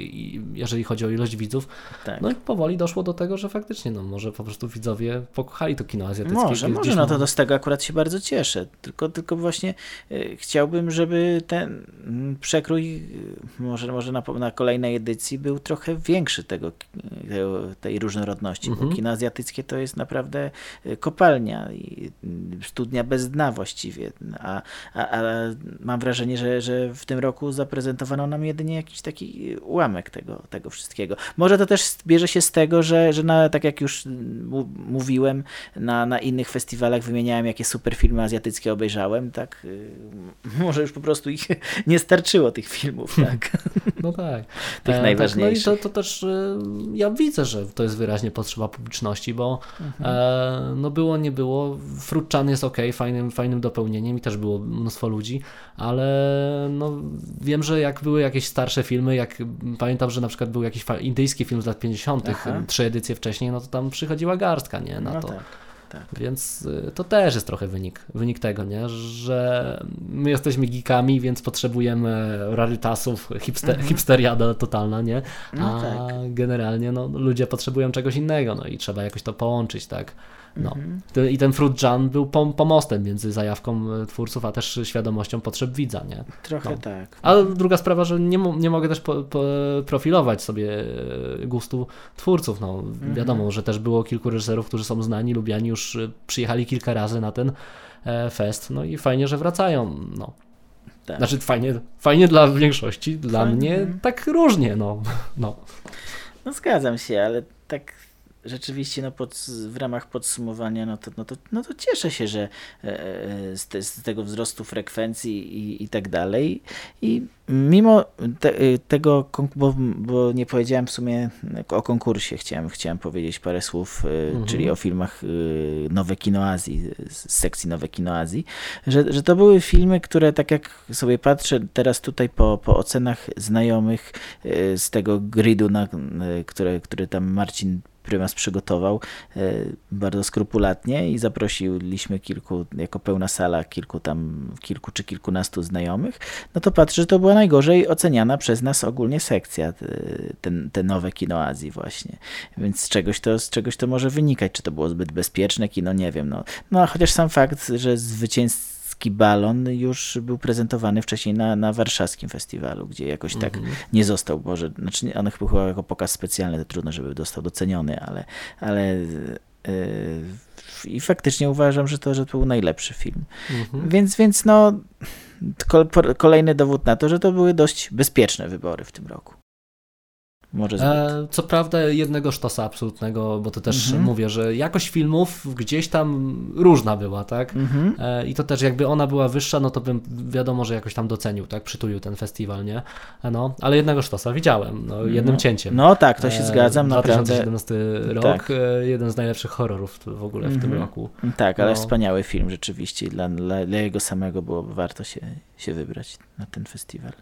jeżeli chodzi o ilość widzów. Tak. No i powoli doszło do tego, że faktycznie no, może po prostu widzowie pokochali to kino azjatyckie. Może, może, no to z tego akurat się bardzo cieszę. Tylko, tylko właśnie y, chciałbym, żeby ten mm, przekrój y, może, może na, na kolejnej edycji był trochę większy tego, tego tej różnorodności, mhm. bo kino azjatyckie to jest naprawdę y, kopalnia i studnia bez dna właściwie, a, a, a mam wrażenie, że, że w tym roku zaprezentowano nam jedynie jakiś taki ułamek tego, tego wszystkiego. Może to też bierze się z tego, że, że na, tak jak już mówiłem, na, na innych festiwalach wymieniałem, jakie super filmy azjatyckie obejrzałem, tak y, może już po prostu ich nie starczyło tych filmów, tak? No tak. tych e, najważniejszych. Tak, no i to, to też y, ja widzę, że to jest wyraźnie potrzeba publiczności, bo mhm. e, no było, nie było, Fruitchan jest ok, fajnym, fajnym dopełnieniem i też było mnóstwo ludzi, ale no, wiem, że jak były jakieś starsze filmy, jak pamiętam, że na przykład był jakiś indyjski film z lat 50., Aha. trzy edycje wcześniej, no to tam przychodziła garstka, nie, na no to. Tak. Tak. Więc y, to też jest trochę wynik, wynik tego, nie? że my jesteśmy geekami, więc potrzebujemy rarytasów, hipster, mhm. hipsteriada totalna, nie? No A no tak. generalnie no, ludzie potrzebują czegoś innego, no i trzeba jakoś to połączyć, tak? No. Mhm. I ten Fruit Jan był pomostem między zajawką e, twórców, a też świadomością potrzeb widza, nie? Trochę no. tak. Ale druga sprawa, że nie, nie mogę też po, po profilować sobie e, gustu twórców. No, mhm. Wiadomo, że też było kilku reżyserów, którzy są znani, lubiani, już e, przyjechali kilka razy na ten fest, no i fajnie, że wracają, no. Tak. Znaczy fajnie, fajnie dla większości, dla fajnie. mnie tak różnie, no. no. No zgadzam się, ale tak rzeczywiście no pod, w ramach podsumowania, no to, no, to, no to cieszę się, że e, e, z, te, z tego wzrostu frekwencji i, i tak dalej. I mimo te, e, tego, bo, bo nie powiedziałem w sumie o konkursie, chciałem, chciałem powiedzieć parę słów, mhm. czyli o filmach Nowe Kino Azji, z sekcji Nowe Kino Azji, że, że to były filmy, które tak jak sobie patrzę teraz tutaj po, po ocenach znajomych z tego gridu, na, które, który tam Marcin prymas przygotował e, bardzo skrupulatnie i zaprosiliśmy kilku, jako pełna sala, kilku tam, kilku czy kilkunastu znajomych, no to patrzę, że to była najgorzej oceniana przez nas ogólnie sekcja, ten, te nowe kino Azji właśnie. Więc z czegoś, to, z czegoś to może wynikać, czy to było zbyt bezpieczne kino, nie wiem. No, no chociaż sam fakt, że zwycięzcy niebieski balon już był prezentowany wcześniej na, na warszawskim festiwalu, gdzie jakoś tak mm -hmm. nie został, Boże, znaczy on chyba jako pokaz specjalny, to trudno, żeby został doceniony, ale, ale yy, i faktycznie uważam, że to, że to był najlepszy film. Mm -hmm. Więc, więc no kolejny dowód na to, że to były dość bezpieczne wybory w tym roku. Może e, co prawda jednego sztosa absolutnego, bo to też mhm. mówię, że jakość filmów gdzieś tam różna była, tak? Mhm. E, I to też jakby ona była wyższa, no to bym wiadomo, że jakoś tam docenił, tak? Przytulił ten festiwal, nie? E, no, ale jednego sztosa widziałem, no, jednym no. cięciem. No tak, to się zgadzam. 2017 naprawdę. rok, tak. Jeden z najlepszych horrorów w ogóle w tym mhm. roku. Tak, ale no. wspaniały film rzeczywiście. Dla, dla, dla jego samego było warto się, się wybrać na ten festiwal.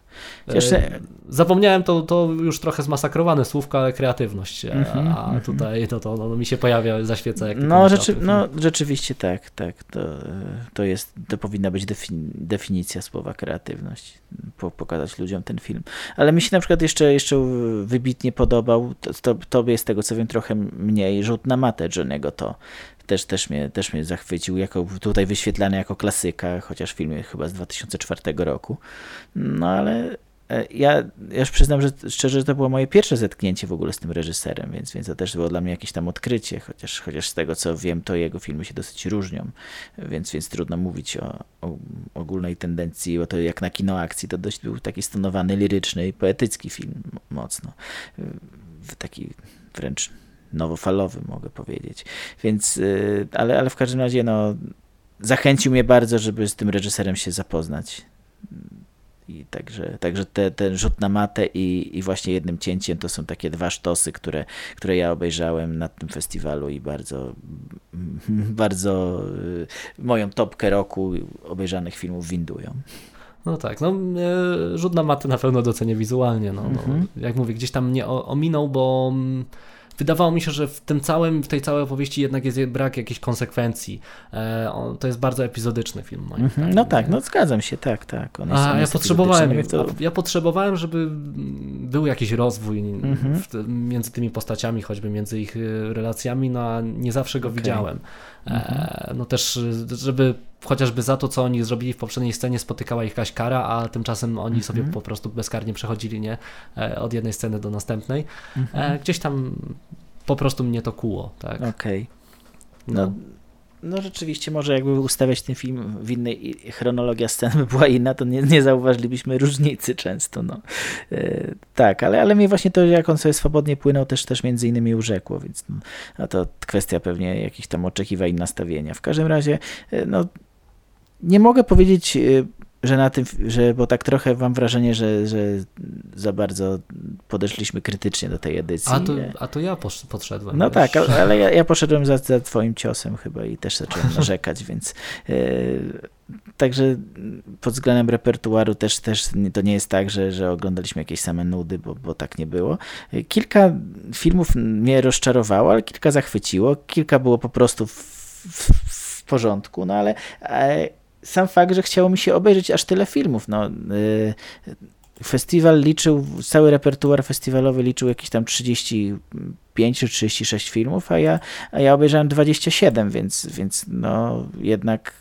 E, zapomniałem to, to już trochę zmasakrować zmasakrowane słówko, ale kreatywność, a mm -hmm. tutaj to, to no, mi się pojawia, zaświeca jak no, rzeczy, no rzeczywiście tak, tak, to, to jest, to powinna być defini definicja słowa kreatywność, po, pokazać ludziom ten film, ale mi się na przykład jeszcze, jeszcze wybitnie podobał, to, to, tobie z tego co wiem trochę mniej, rzut na matę Johnego to, też, też, mnie, też mnie zachwycił, jako tutaj wyświetlany jako klasyka, chociaż film chyba z 2004 roku. No ale ja, ja już przyznam, że szczerze, że to było moje pierwsze zetknięcie w ogóle z tym reżyserem, więc, więc to też było dla mnie jakieś tam odkrycie, chociaż, chociaż z tego co wiem, to jego filmy się dosyć różnią, więc, więc trudno mówić o, o ogólnej tendencji, bo to jak na kino akcji to dość był taki stonowany, liryczny i poetycki film mocno. Taki wręcz nowofalowy, mogę powiedzieć. Więc, y, ale, ale w każdym razie, no, zachęcił mnie bardzo, żeby z tym reżyserem się zapoznać. I także, także te, ten rzut na matę i, i właśnie jednym cięciem to są takie dwa sztosy, które, które ja obejrzałem na tym festiwalu i bardzo, bardzo y, moją topkę roku obejrzanych filmów windują. No tak, no e, rzut na matę na pewno docenię wizualnie. No, no, mhm. jak mówię, gdzieś tam mnie ominął, bo mm, wydawało mi się, że w tym całym, w tej całej opowieści jednak jest brak jakichś konsekwencji. E, to jest bardzo epizodyczny film. Moim mm -hmm. No tak, no zgadzam się, tak, tak. A ja potrzebowałem, to... ja potrzebowałem, żeby był jakiś rozwój -hmm. w, między tymi postaciami, choćby między ich e, relacjami, no a nie zawsze go okay. widziałem. E, no też, żeby chociażby za to, co oni zrobili w poprzedniej scenie, spotykała ich jakaś kara, a tymczasem oni sobie mhm. po prostu bezkarnie przechodzili nie e, od jednej sceny do następnej. E, gdzieś tam po prostu mnie to kuło. Tak? Okej. Okay. No. no. No rzeczywiście, może jakby ustawiać ten film w innej chronologia scen by była inna, to nie, nie zauważylibyśmy różnicy często. No. E, tak, ale, ale mnie właśnie to, jak on sobie swobodnie płynął, też, też między innymi urzekło, więc no, a to kwestia pewnie jakichś tam oczekiwań nastawienia. W każdym razie, e, no, nie mogę powiedzieć e, że na tym, że, bo tak trochę mam wrażenie, że, że za bardzo podeszliśmy krytycznie do tej edycji. A to, a to ja podszedłem. No wiesz. tak, ale ja, ja poszedłem za, za twoim ciosem chyba i też zacząłem narzekać, więc yy, także pod względem repertuaru też, też to nie jest tak, że, że oglądaliśmy jakieś same nudy, bo, bo tak nie było. Kilka filmów mnie rozczarowało, ale kilka zachwyciło, kilka było po prostu w, w, w porządku, no ale e, sam fakt, że chciało mi się obejrzeć aż tyle filmów. No, y, festiwal liczył, cały repertuar festiwalowy liczył jakieś tam 35 czy 36 filmów, a ja, a ja obejrzałem 27, więc, więc no jednak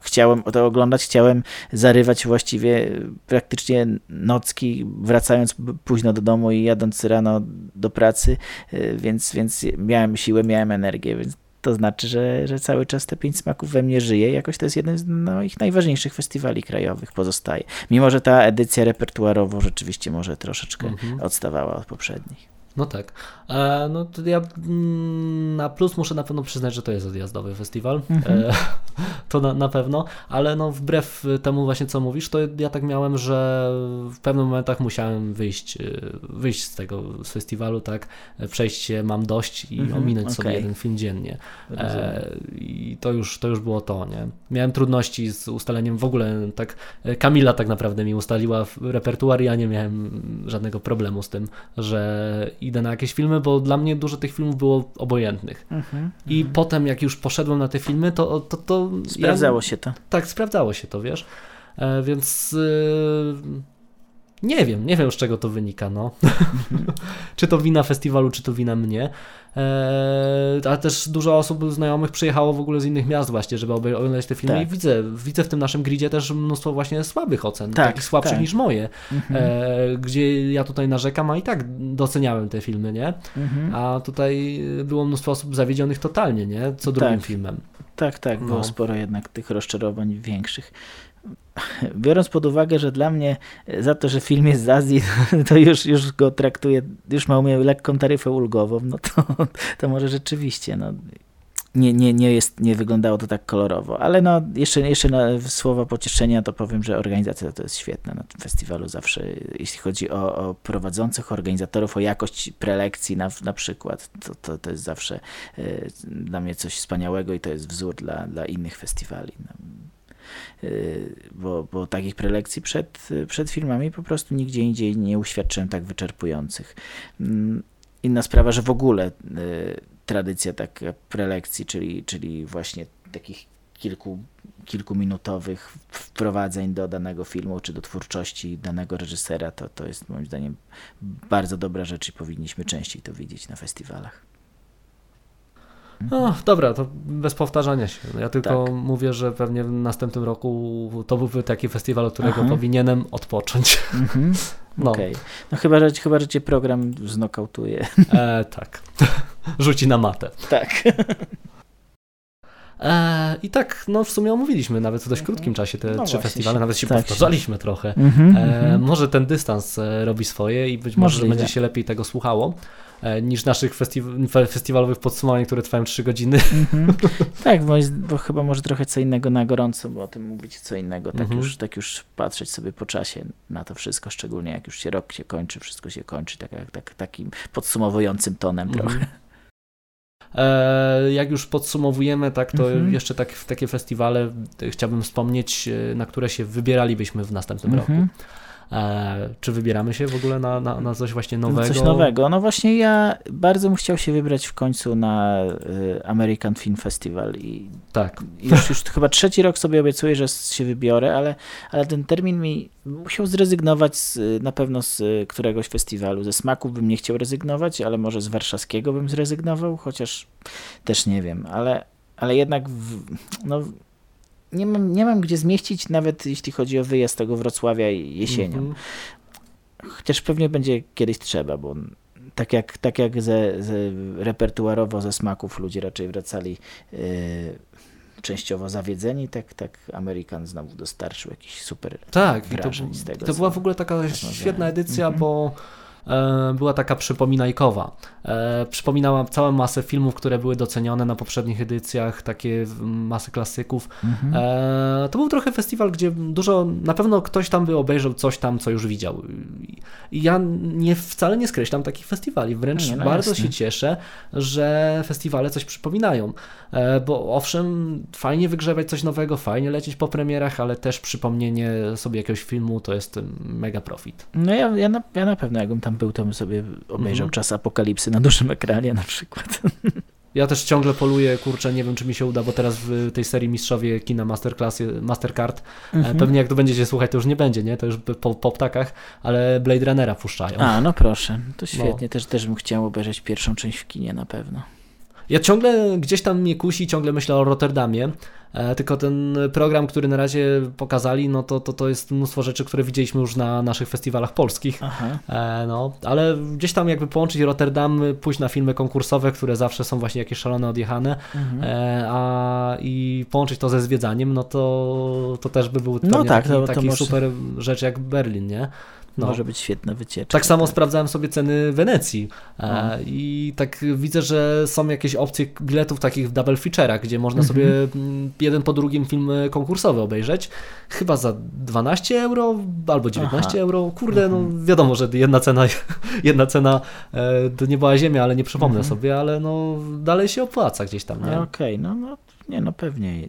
chciałem to oglądać, chciałem zarywać właściwie praktycznie nocki, wracając późno do domu i jadąc rano do pracy, y, więc, więc miałem siłę, miałem energię, więc to znaczy, że, że cały czas te pięć smaków we mnie żyje. Jakoś to jest jeden z moich najważniejszych festiwali krajowych, pozostaje. Mimo, że ta edycja repertuarowo rzeczywiście może troszeczkę mhm. odstawała od poprzednich. No tak. E, no to ja mm, na plus muszę na pewno przyznać, że to jest odjazdowy festiwal. Mhm. E, to na, na pewno, ale no wbrew temu właśnie co mówisz, to ja tak miałem, że w pewnych momentach musiałem wyjść, e, wyjść z tego z festiwalu, tak, przejść się mam dość i mhm. ominąć okay. sobie jeden film dziennie. E, I to już, to już było to, nie? Miałem trudności z ustaleniem w ogóle, tak, Kamila tak naprawdę mi ustaliła repertuar ja nie miałem żadnego problemu z tym, że idę na jakieś filmy, bo dla mnie dużo tych filmów było obojętnych. Mhm, I mhm. potem, jak już poszedłem na te filmy, to. to, to sprawdzało ja, się to. Tak, sprawdzało się to, wiesz. E, więc. Yy, nie wiem, nie wiem z czego to wynika, no. Czy to wina festiwalu, czy to wina mnie. Eee, ale też dużo osób znajomych przyjechało w ogóle z innych miast właśnie, żeby oglądać te filmy tak. i widzę, widzę w tym naszym gridzie też mnóstwo właśnie słabych ocen, tak, takich słabszych tak. niż moje, mhm. eee, gdzie ja tutaj narzekam, a i tak doceniałem te filmy, nie? Mhm. A tutaj było mnóstwo osób zawiedzionych totalnie, nie? Co drugim tak. filmem. Tak, tak, było no. sporo jednak tych rozczarowań większych biorąc pod uwagę, że dla mnie za to, że film jest z Azji, to już, już go traktuję, już ma u mnie lekką taryfę ulgową, no to, to może rzeczywiście, no, nie, nie, nie, jest, nie wyglądało to tak kolorowo, ale no, jeszcze, jeszcze słowa pocieszenia to powiem, że organizacja to jest świetna na tym festiwalu zawsze, jeśli chodzi o, o prowadzących, organizatorów, o jakość prelekcji na, na przykład, to, to, to jest zawsze y, dla mnie coś wspaniałego i to jest wzór dla, dla innych festiwali. No bo, bo takich prelekcji przed, przed filmami po prostu nigdzie indziej nie uświadczyłem tak wyczerpujących. Mm, inna sprawa, że w ogóle tradycja tak prelekcji, czyli, czyli właśnie takich kilku, kilkuminutowych wprowadzeń do danego filmu, czy do twórczości danego reżysera, to, to jest moim zdaniem bardzo dobra rzecz i powinniśmy częściej to widzieć na festiwalach. No dobra, to bez powtarzania się. Ja tylko tak. mówię, że pewnie w następnym roku to byłby taki festiwal, od którego Aha. powinienem odpocząć. Mhm. No. Okay. no chyba że, chyba, że cię program znokautuje. E, tak. Rzuci na matę. Tak. E, I tak, no w sumie omówiliśmy nawet w dość mhm. krótkim czasie te no trzy festiwale, nawet się tak powtarzaliśmy trochę. Mm-hmm, e, mm-hmm. Może ten dystans e, robi swoje i być może będzie się lepiej tego słuchało niż naszych festiw- festiwalowych podsumowań, które trwają 3 godziny. Mm-hmm. tak, bo, jest, bo, chyba może trochę co innego na gorąco, bo o tym mówić co innego, tak, mhm. już, tak już patrzeć sobie po czasie na to wszystko, szczególnie jak już się rok się kończy, wszystko się kończy, tak, tak, takim podsumowującym tonem mhm. trochę. E, jak już podsumowujemy, tak, to mhm. jeszcze tak, takie festiwale chciałbym wspomnieć, e, na które się wybieralibyśmy w następnym mhm. roku. E, czy wybieramy się w ogóle na, na, na, coś właśnie nowego? Coś nowego. No właśnie ja bardzo bym chciał się wybrać w końcu na y, American Film Festival i tak. już, już chyba trzeci rok sobie obiecuję, że się wybiorę, ale, ale ten termin mi musiał zrezygnować z, na pewno z któregoś festiwalu. Ze smaków bym nie chciał rezygnować, ale może z warszawskiego bym zrezygnował, chociaż też nie wiem, ale, ale jednak w, no, nie mam, nie mam gdzie zmieścić, nawet jeśli chodzi o wyjazd tego Wrocławia jesienią. Mm -hmm. Chociaż pewnie będzie kiedyś trzeba, bo tak jak, tak jak ze, ze repertuarowo ze smaków ludzie raczej wracali yy, częściowo zawiedzeni, tak, tak Amerykan znowu dostarczył jakiś super tak, wrażeń to, z tego. To była w ogóle taka świetna edycja, mm -hmm. bo była taka przypominajkowa. E, przypominała całą masę filmów, które były docenione na poprzednich edycjach, takie masy klasyków. Mhm. E, to był trochę festiwal, gdzie dużo, na pewno ktoś tam by obejrzał coś tam, co już widział. I ja nie, wcale nie skreślam takich festiwali, wręcz no, no bardzo jasne. się cieszę, że festiwale coś przypominają. Bo owszem, fajnie wygrzewać coś nowego, fajnie lecieć po premierach, ale też przypomnienie sobie jakiegoś filmu to jest mega profit. No ja, ja, na, ja na pewno, jakbym tam był, to bym sobie obejrzał mhm. czas apokalipsy na dużym ekranie na przykład. Ja też ciągle poluję, kurczę, nie wiem czy mi się uda, bo teraz w tej serii Mistrzowie Kina Masterclass, Mastercard, e, mhm. pewnie jak to będziecie słuchać, to już nie będzie, nie? To już po, po ptakach, ale Blade Runnera puszczają. A, no proszę, to świetnie, no. też, też bym chciał obejrzeć pierwszą część w kinie na pewno. Ja ciągle gdzieś tam mnie kusi, ciągle myślę o Rotterdamie, tylko ten program, który na razie pokazali, no to, to, to jest mnóstwo rzeczy, które widzieliśmy już na naszych festiwalach polskich. E, no, ale gdzieś tam jakby połączyć Rotterdam, pójść na filmy konkursowe, które zawsze są właśnie jakieś szalone odjechane, mhm. e, a i połączyć to ze zwiedzaniem, no to, to też by był no tak, taki, taki super rzecz jak Berlin, nie? No. Może być świetna wycieczka. Tak samo tak. sprawdzałem sobie ceny Wenecji e, no. i tak widzę, że są jakieś opcje biletów takich w double feature'ach, gdzie można mhm. sobie mm, jeden po drugim film konkursowy obejrzeć. Chyba za 12 euro albo 19 Aha. euro. Kurde, no mhm. wiadomo, że jedna cena, jedna cena e, to nie była ziemia, ale nie przypomnę mhm. sobie, ale no dalej się opłaca gdzieś tam? Okej, okay, no, no nie, no pewnie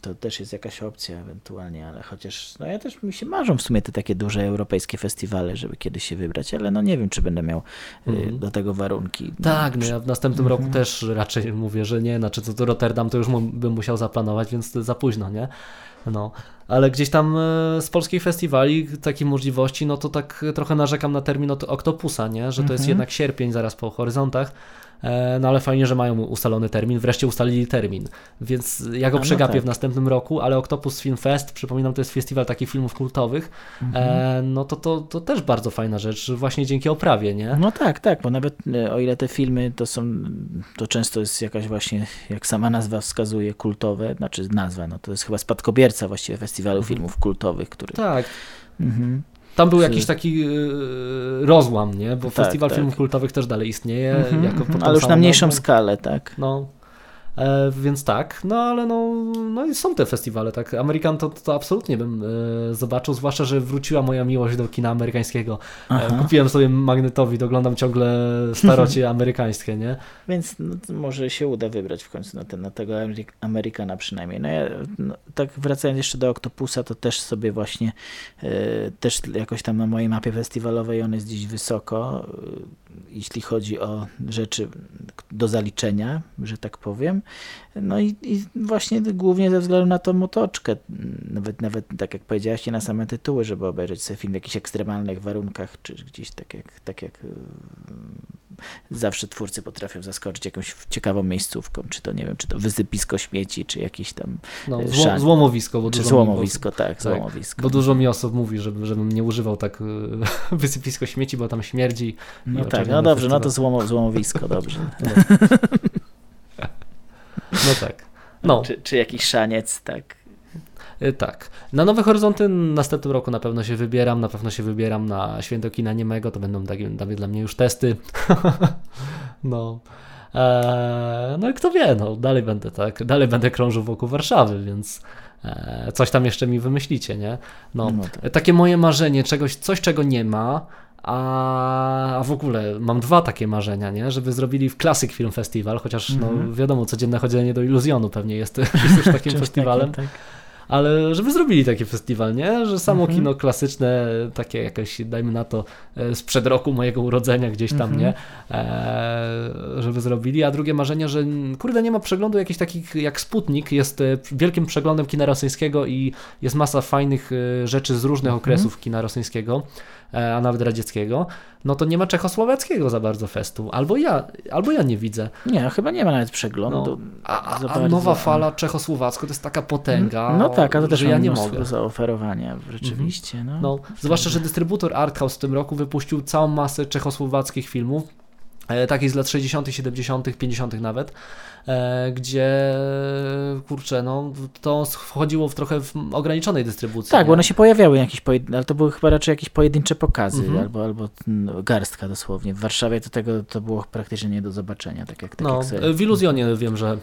to też jest jakaś opcja ewentualnie, ale chociaż, no ja też mi się marzą w sumie te takie duże europejskie festiwale, żeby kiedyś się wybrać, ale no nie wiem, czy będę miał mm. do tego warunki. Tak, no, ja w następnym roku mhm. też raczej mówię, że nie, znaczy to, to Rotterdam to już bym musiał zaplanować, więc za późno, nie? No, ale gdzieś tam e, z polskich festiwali takiej możliwości, no to tak trochę narzekam na termin od Octopusa, nie? Że to jest mhm. jednak sierpień zaraz po horyzontach no ale fajnie, że mają ustalony termin, wreszcie ustalili termin, więc ja go no przegapię tak. w następnym roku, ale Octopus Film Fest, przypominam, to jest festiwal takich filmów kultowych, mhm. e, no to, to, to też bardzo fajna rzecz, właśnie dzięki oprawie, nie? No tak, tak, bo nawet e, o ile te filmy to są, to często jest jakaś właśnie, jak sama nazwa wskazuje, kultowe, znaczy nazwa, no to jest chyba spadkobierca właściwie festiwalu mhm. filmów kultowych, który... Tak. Mhm. Tam był jakiś taki yy, rozłam, nie? Bo tak, Festiwal tak. Filmów Kultowych też dalej istnieje. Mm -hmm, jako ale już na mniejszą skalę, tak. No. E, więc tak, no ale no, no i są te festiwale, tak. Amerykan to, to absolutnie bym e, zobaczył, zwłaszcza, że wróciła moja miłość do kina amerykańskiego. E, kupiłem sobie magnetowi, doglądam ciągle starocie amerykańskie, nie? Więc no, może się uda wybrać w końcu na, ten, na tego Amerykana przynajmniej. No ja, no, tak wracając jeszcze do Octopusa, to też sobie właśnie e, też jakoś tam na mojej mapie festiwalowej on jest gdzieś wysoko, jeśli chodzi o rzeczy do zaliczenia, że tak powiem. No i, i, właśnie głównie ze względu na tą motoczkę, nawet, nawet tak jak powiedziałaś na same tytuły, żeby obejrzeć sobie film w jakichś ekstremalnych warunkach, czy gdzieś tak jak, tak jak zawsze twórcy potrafią zaskoczyć jakąś ciekawą miejscówką, czy to nie wiem, czy to wysypisko śmieci, czy jakieś tam no, zło, złomowisko, bo czy złomowisko, tak, tak, złomowisko. Bo dużo mi osób mówi, żeby, żebym nie używał tak wysypisko śmieci, bo tam śmierdzi. No tak, no dobrze, no to złomo, złomowisko, dobrze. No. no tak. No. Czy, czy jakiś szaniec, tak. Y, tak. Na Nowe Horyzonty następnym roku na pewno się wybieram, na pewno się wybieram na Święto Kina Niemego, to będą takie, dla mnie już testy. no. Eee, no i kto wie, no dalej będę tak, dalej będę krążył wokół Warszawy, więc e, coś tam jeszcze mi wymyślicie, nie? No, no tak. takie moje marzenie, czegoś, coś czego nie ma, a, a w ogóle mam dwa takie marzenia, nie? żeby zrobili w Classic Film Festival, chociaż mm -hmm. no, mhm. wiadomo, codzienne chodzenie do iluzjonu pewnie jest, jest już takim festiwalem. tak ale żeby zrobili taki festiwal, nie? Że samo mhm. kino klasyczne, takie jakieś, dajmy na to, e, sprzed roku mojego urodzenia gdzieś tam, mhm. nie? E, żeby zrobili, a drugie marzenie, że kurde, nie ma przeglądu jakichś takich jak Sputnik, jest e, wielkim przeglądem kina rosyjskiego i jest masa fajnych e, rzeczy z różnych mhm. okresów kina rosyjskiego. E, a nawet radzieckiego, no to nie ma czechosłowackiego za bardzo festu. Albo ja, albo ja nie widzę. Nie, chyba nie ma nawet przeglądu. No, a, a nowa fala czechosłowacka to jest taka potęga. No tak, a to też ja nie mogę. do zaoferowania rzeczywiście. Mhm. No. no zwłaszcza, że dystrybutor Arthouse w tym roku wypuścił całą masę czechosłowackich filmów, takich z lat 60., 70., 50. nawet. E, gdzie kurczę, no to wchodziło w trochę w ograniczonej dystrybucji. Tak, nie? bo one się pojawiały jakieś, ale to były chyba raczej jakieś pojedyncze pokazy, mhm. albo, albo no, garstka dosłownie. W Warszawie to tego to było praktycznie nie do zobaczenia, tak jak tak No, jak sobie... w Iluzjonie wiem, że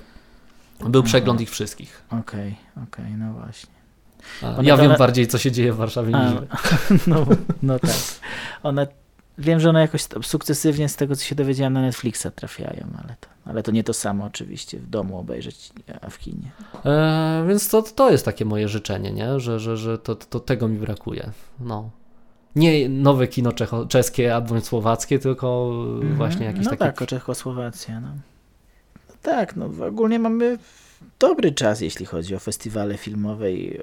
był przegląd ich wszystkich. Okej, okay, okej, okay, no właśnie. Ja wiem bardziej, co się dzieje w Warszawie A, niż no, no tak. One Wiem, że one jakoś sukcesywnie z tego, co się dowiedziałem, na Netflixa trafiają, ale to, ale to nie to samo oczywiście w domu obejrzeć, a w kinie. E, więc to, to jest takie moje życzenie, nie? że, że, że to, to tego mi brakuje. No. Nie nowe kino czecho, czeskie albo słowackie, tylko mm -hmm. właśnie jakieś no takie... Tak, Czechosłowacja. No. no tak, no ogólnie mamy dobry czas, jeśli chodzi o festiwale filmowe i,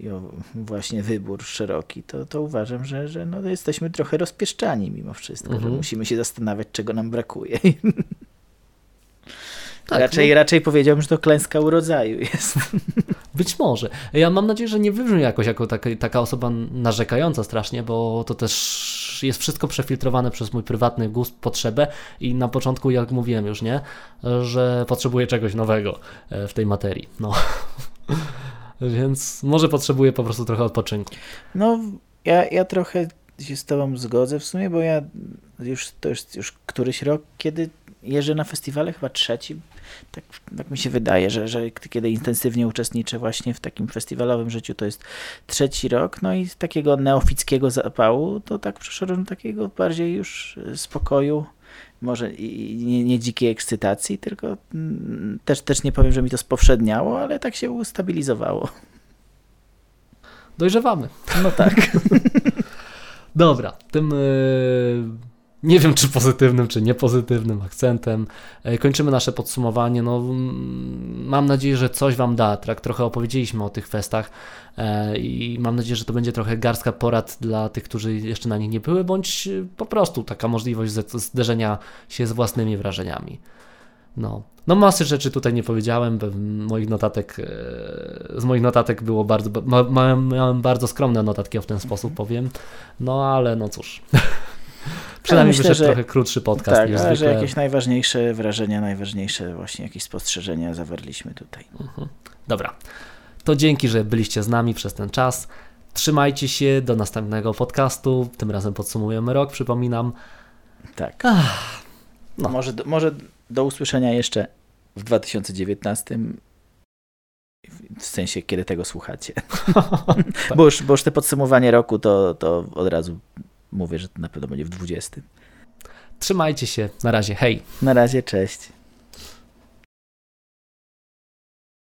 i o właśnie wybór szeroki, to, to uważam, że, że no jesteśmy trochę rozpieszczani mimo wszystko, mhm. że musimy się zastanawiać, czego nam brakuje. Tak, raczej, no. raczej powiedziałbym, że to klęska urodzaju jest. Być może. Ja mam nadzieję, że nie wybrzmi jakoś jako taka, taka osoba narzekająca strasznie, bo to też jest wszystko przefiltrowane przez mój prywatny gust, potrzebę i na początku, jak mówiłem już, nie, że potrzebuję czegoś nowego e, w tej materii. No. Więc może potrzebuję po prostu trochę odpoczynku. No, ja, ja trochę się z Tobą zgodzę w sumie, bo ja już to jest już któryś rok, kiedy jeżdżę na festiwale, chyba trzeci, tak, tak mi się wydaje, że, że kiedy intensywnie uczestniczę właśnie w takim festiwalowym życiu, to jest trzeci rok, no i z takiego neofickiego zapału, to tak przeszedłem do takiego bardziej już spokoju, może i nie, nie dzikiej ekscytacji, tylko mm, też, też nie powiem, że mi to spowszedniało, ale tak się ustabilizowało. Dojrzewamy. No tak. Dobra, tym... Nie wiem czy pozytywnym, czy niepozytywnym akcentem. E, kończymy nasze podsumowanie. No, mam nadzieję, że coś Wam da. Tak trochę opowiedzieliśmy o tych festach e, i mam nadzieję, że to będzie trochę garstka porad dla tych, którzy jeszcze na nich nie były, bądź po prostu taka możliwość zderzenia się z własnymi wrażeniami. No. No masy rzeczy tutaj nie powiedziałem, moich notatek, e, z moich notatek było bardzo, miałem bardzo skromne notatki w ten sposób powiem, no ale no cóż. Przynajmniej myślę, że trochę krótszy podcast. Tak, ale że jakieś najważniejsze wrażenia, najważniejsze właśnie jakieś spostrzeżenia zawarliśmy tutaj. Mhm. Dobra. To dzięki, że byliście z nami przez ten czas. Trzymajcie się do następnego podcastu. Tym razem podsumujemy rok, przypominam. Tak. Ach, no. może, może do usłyszenia jeszcze w 2019 w sensie, kiedy tego słuchacie. tak. bo, już, bo już te podsumowanie roku to, to od razu mówię, że to na pewno będzie w 20. Trzymajcie się. Na razie. Hej. Na razie. Cześć.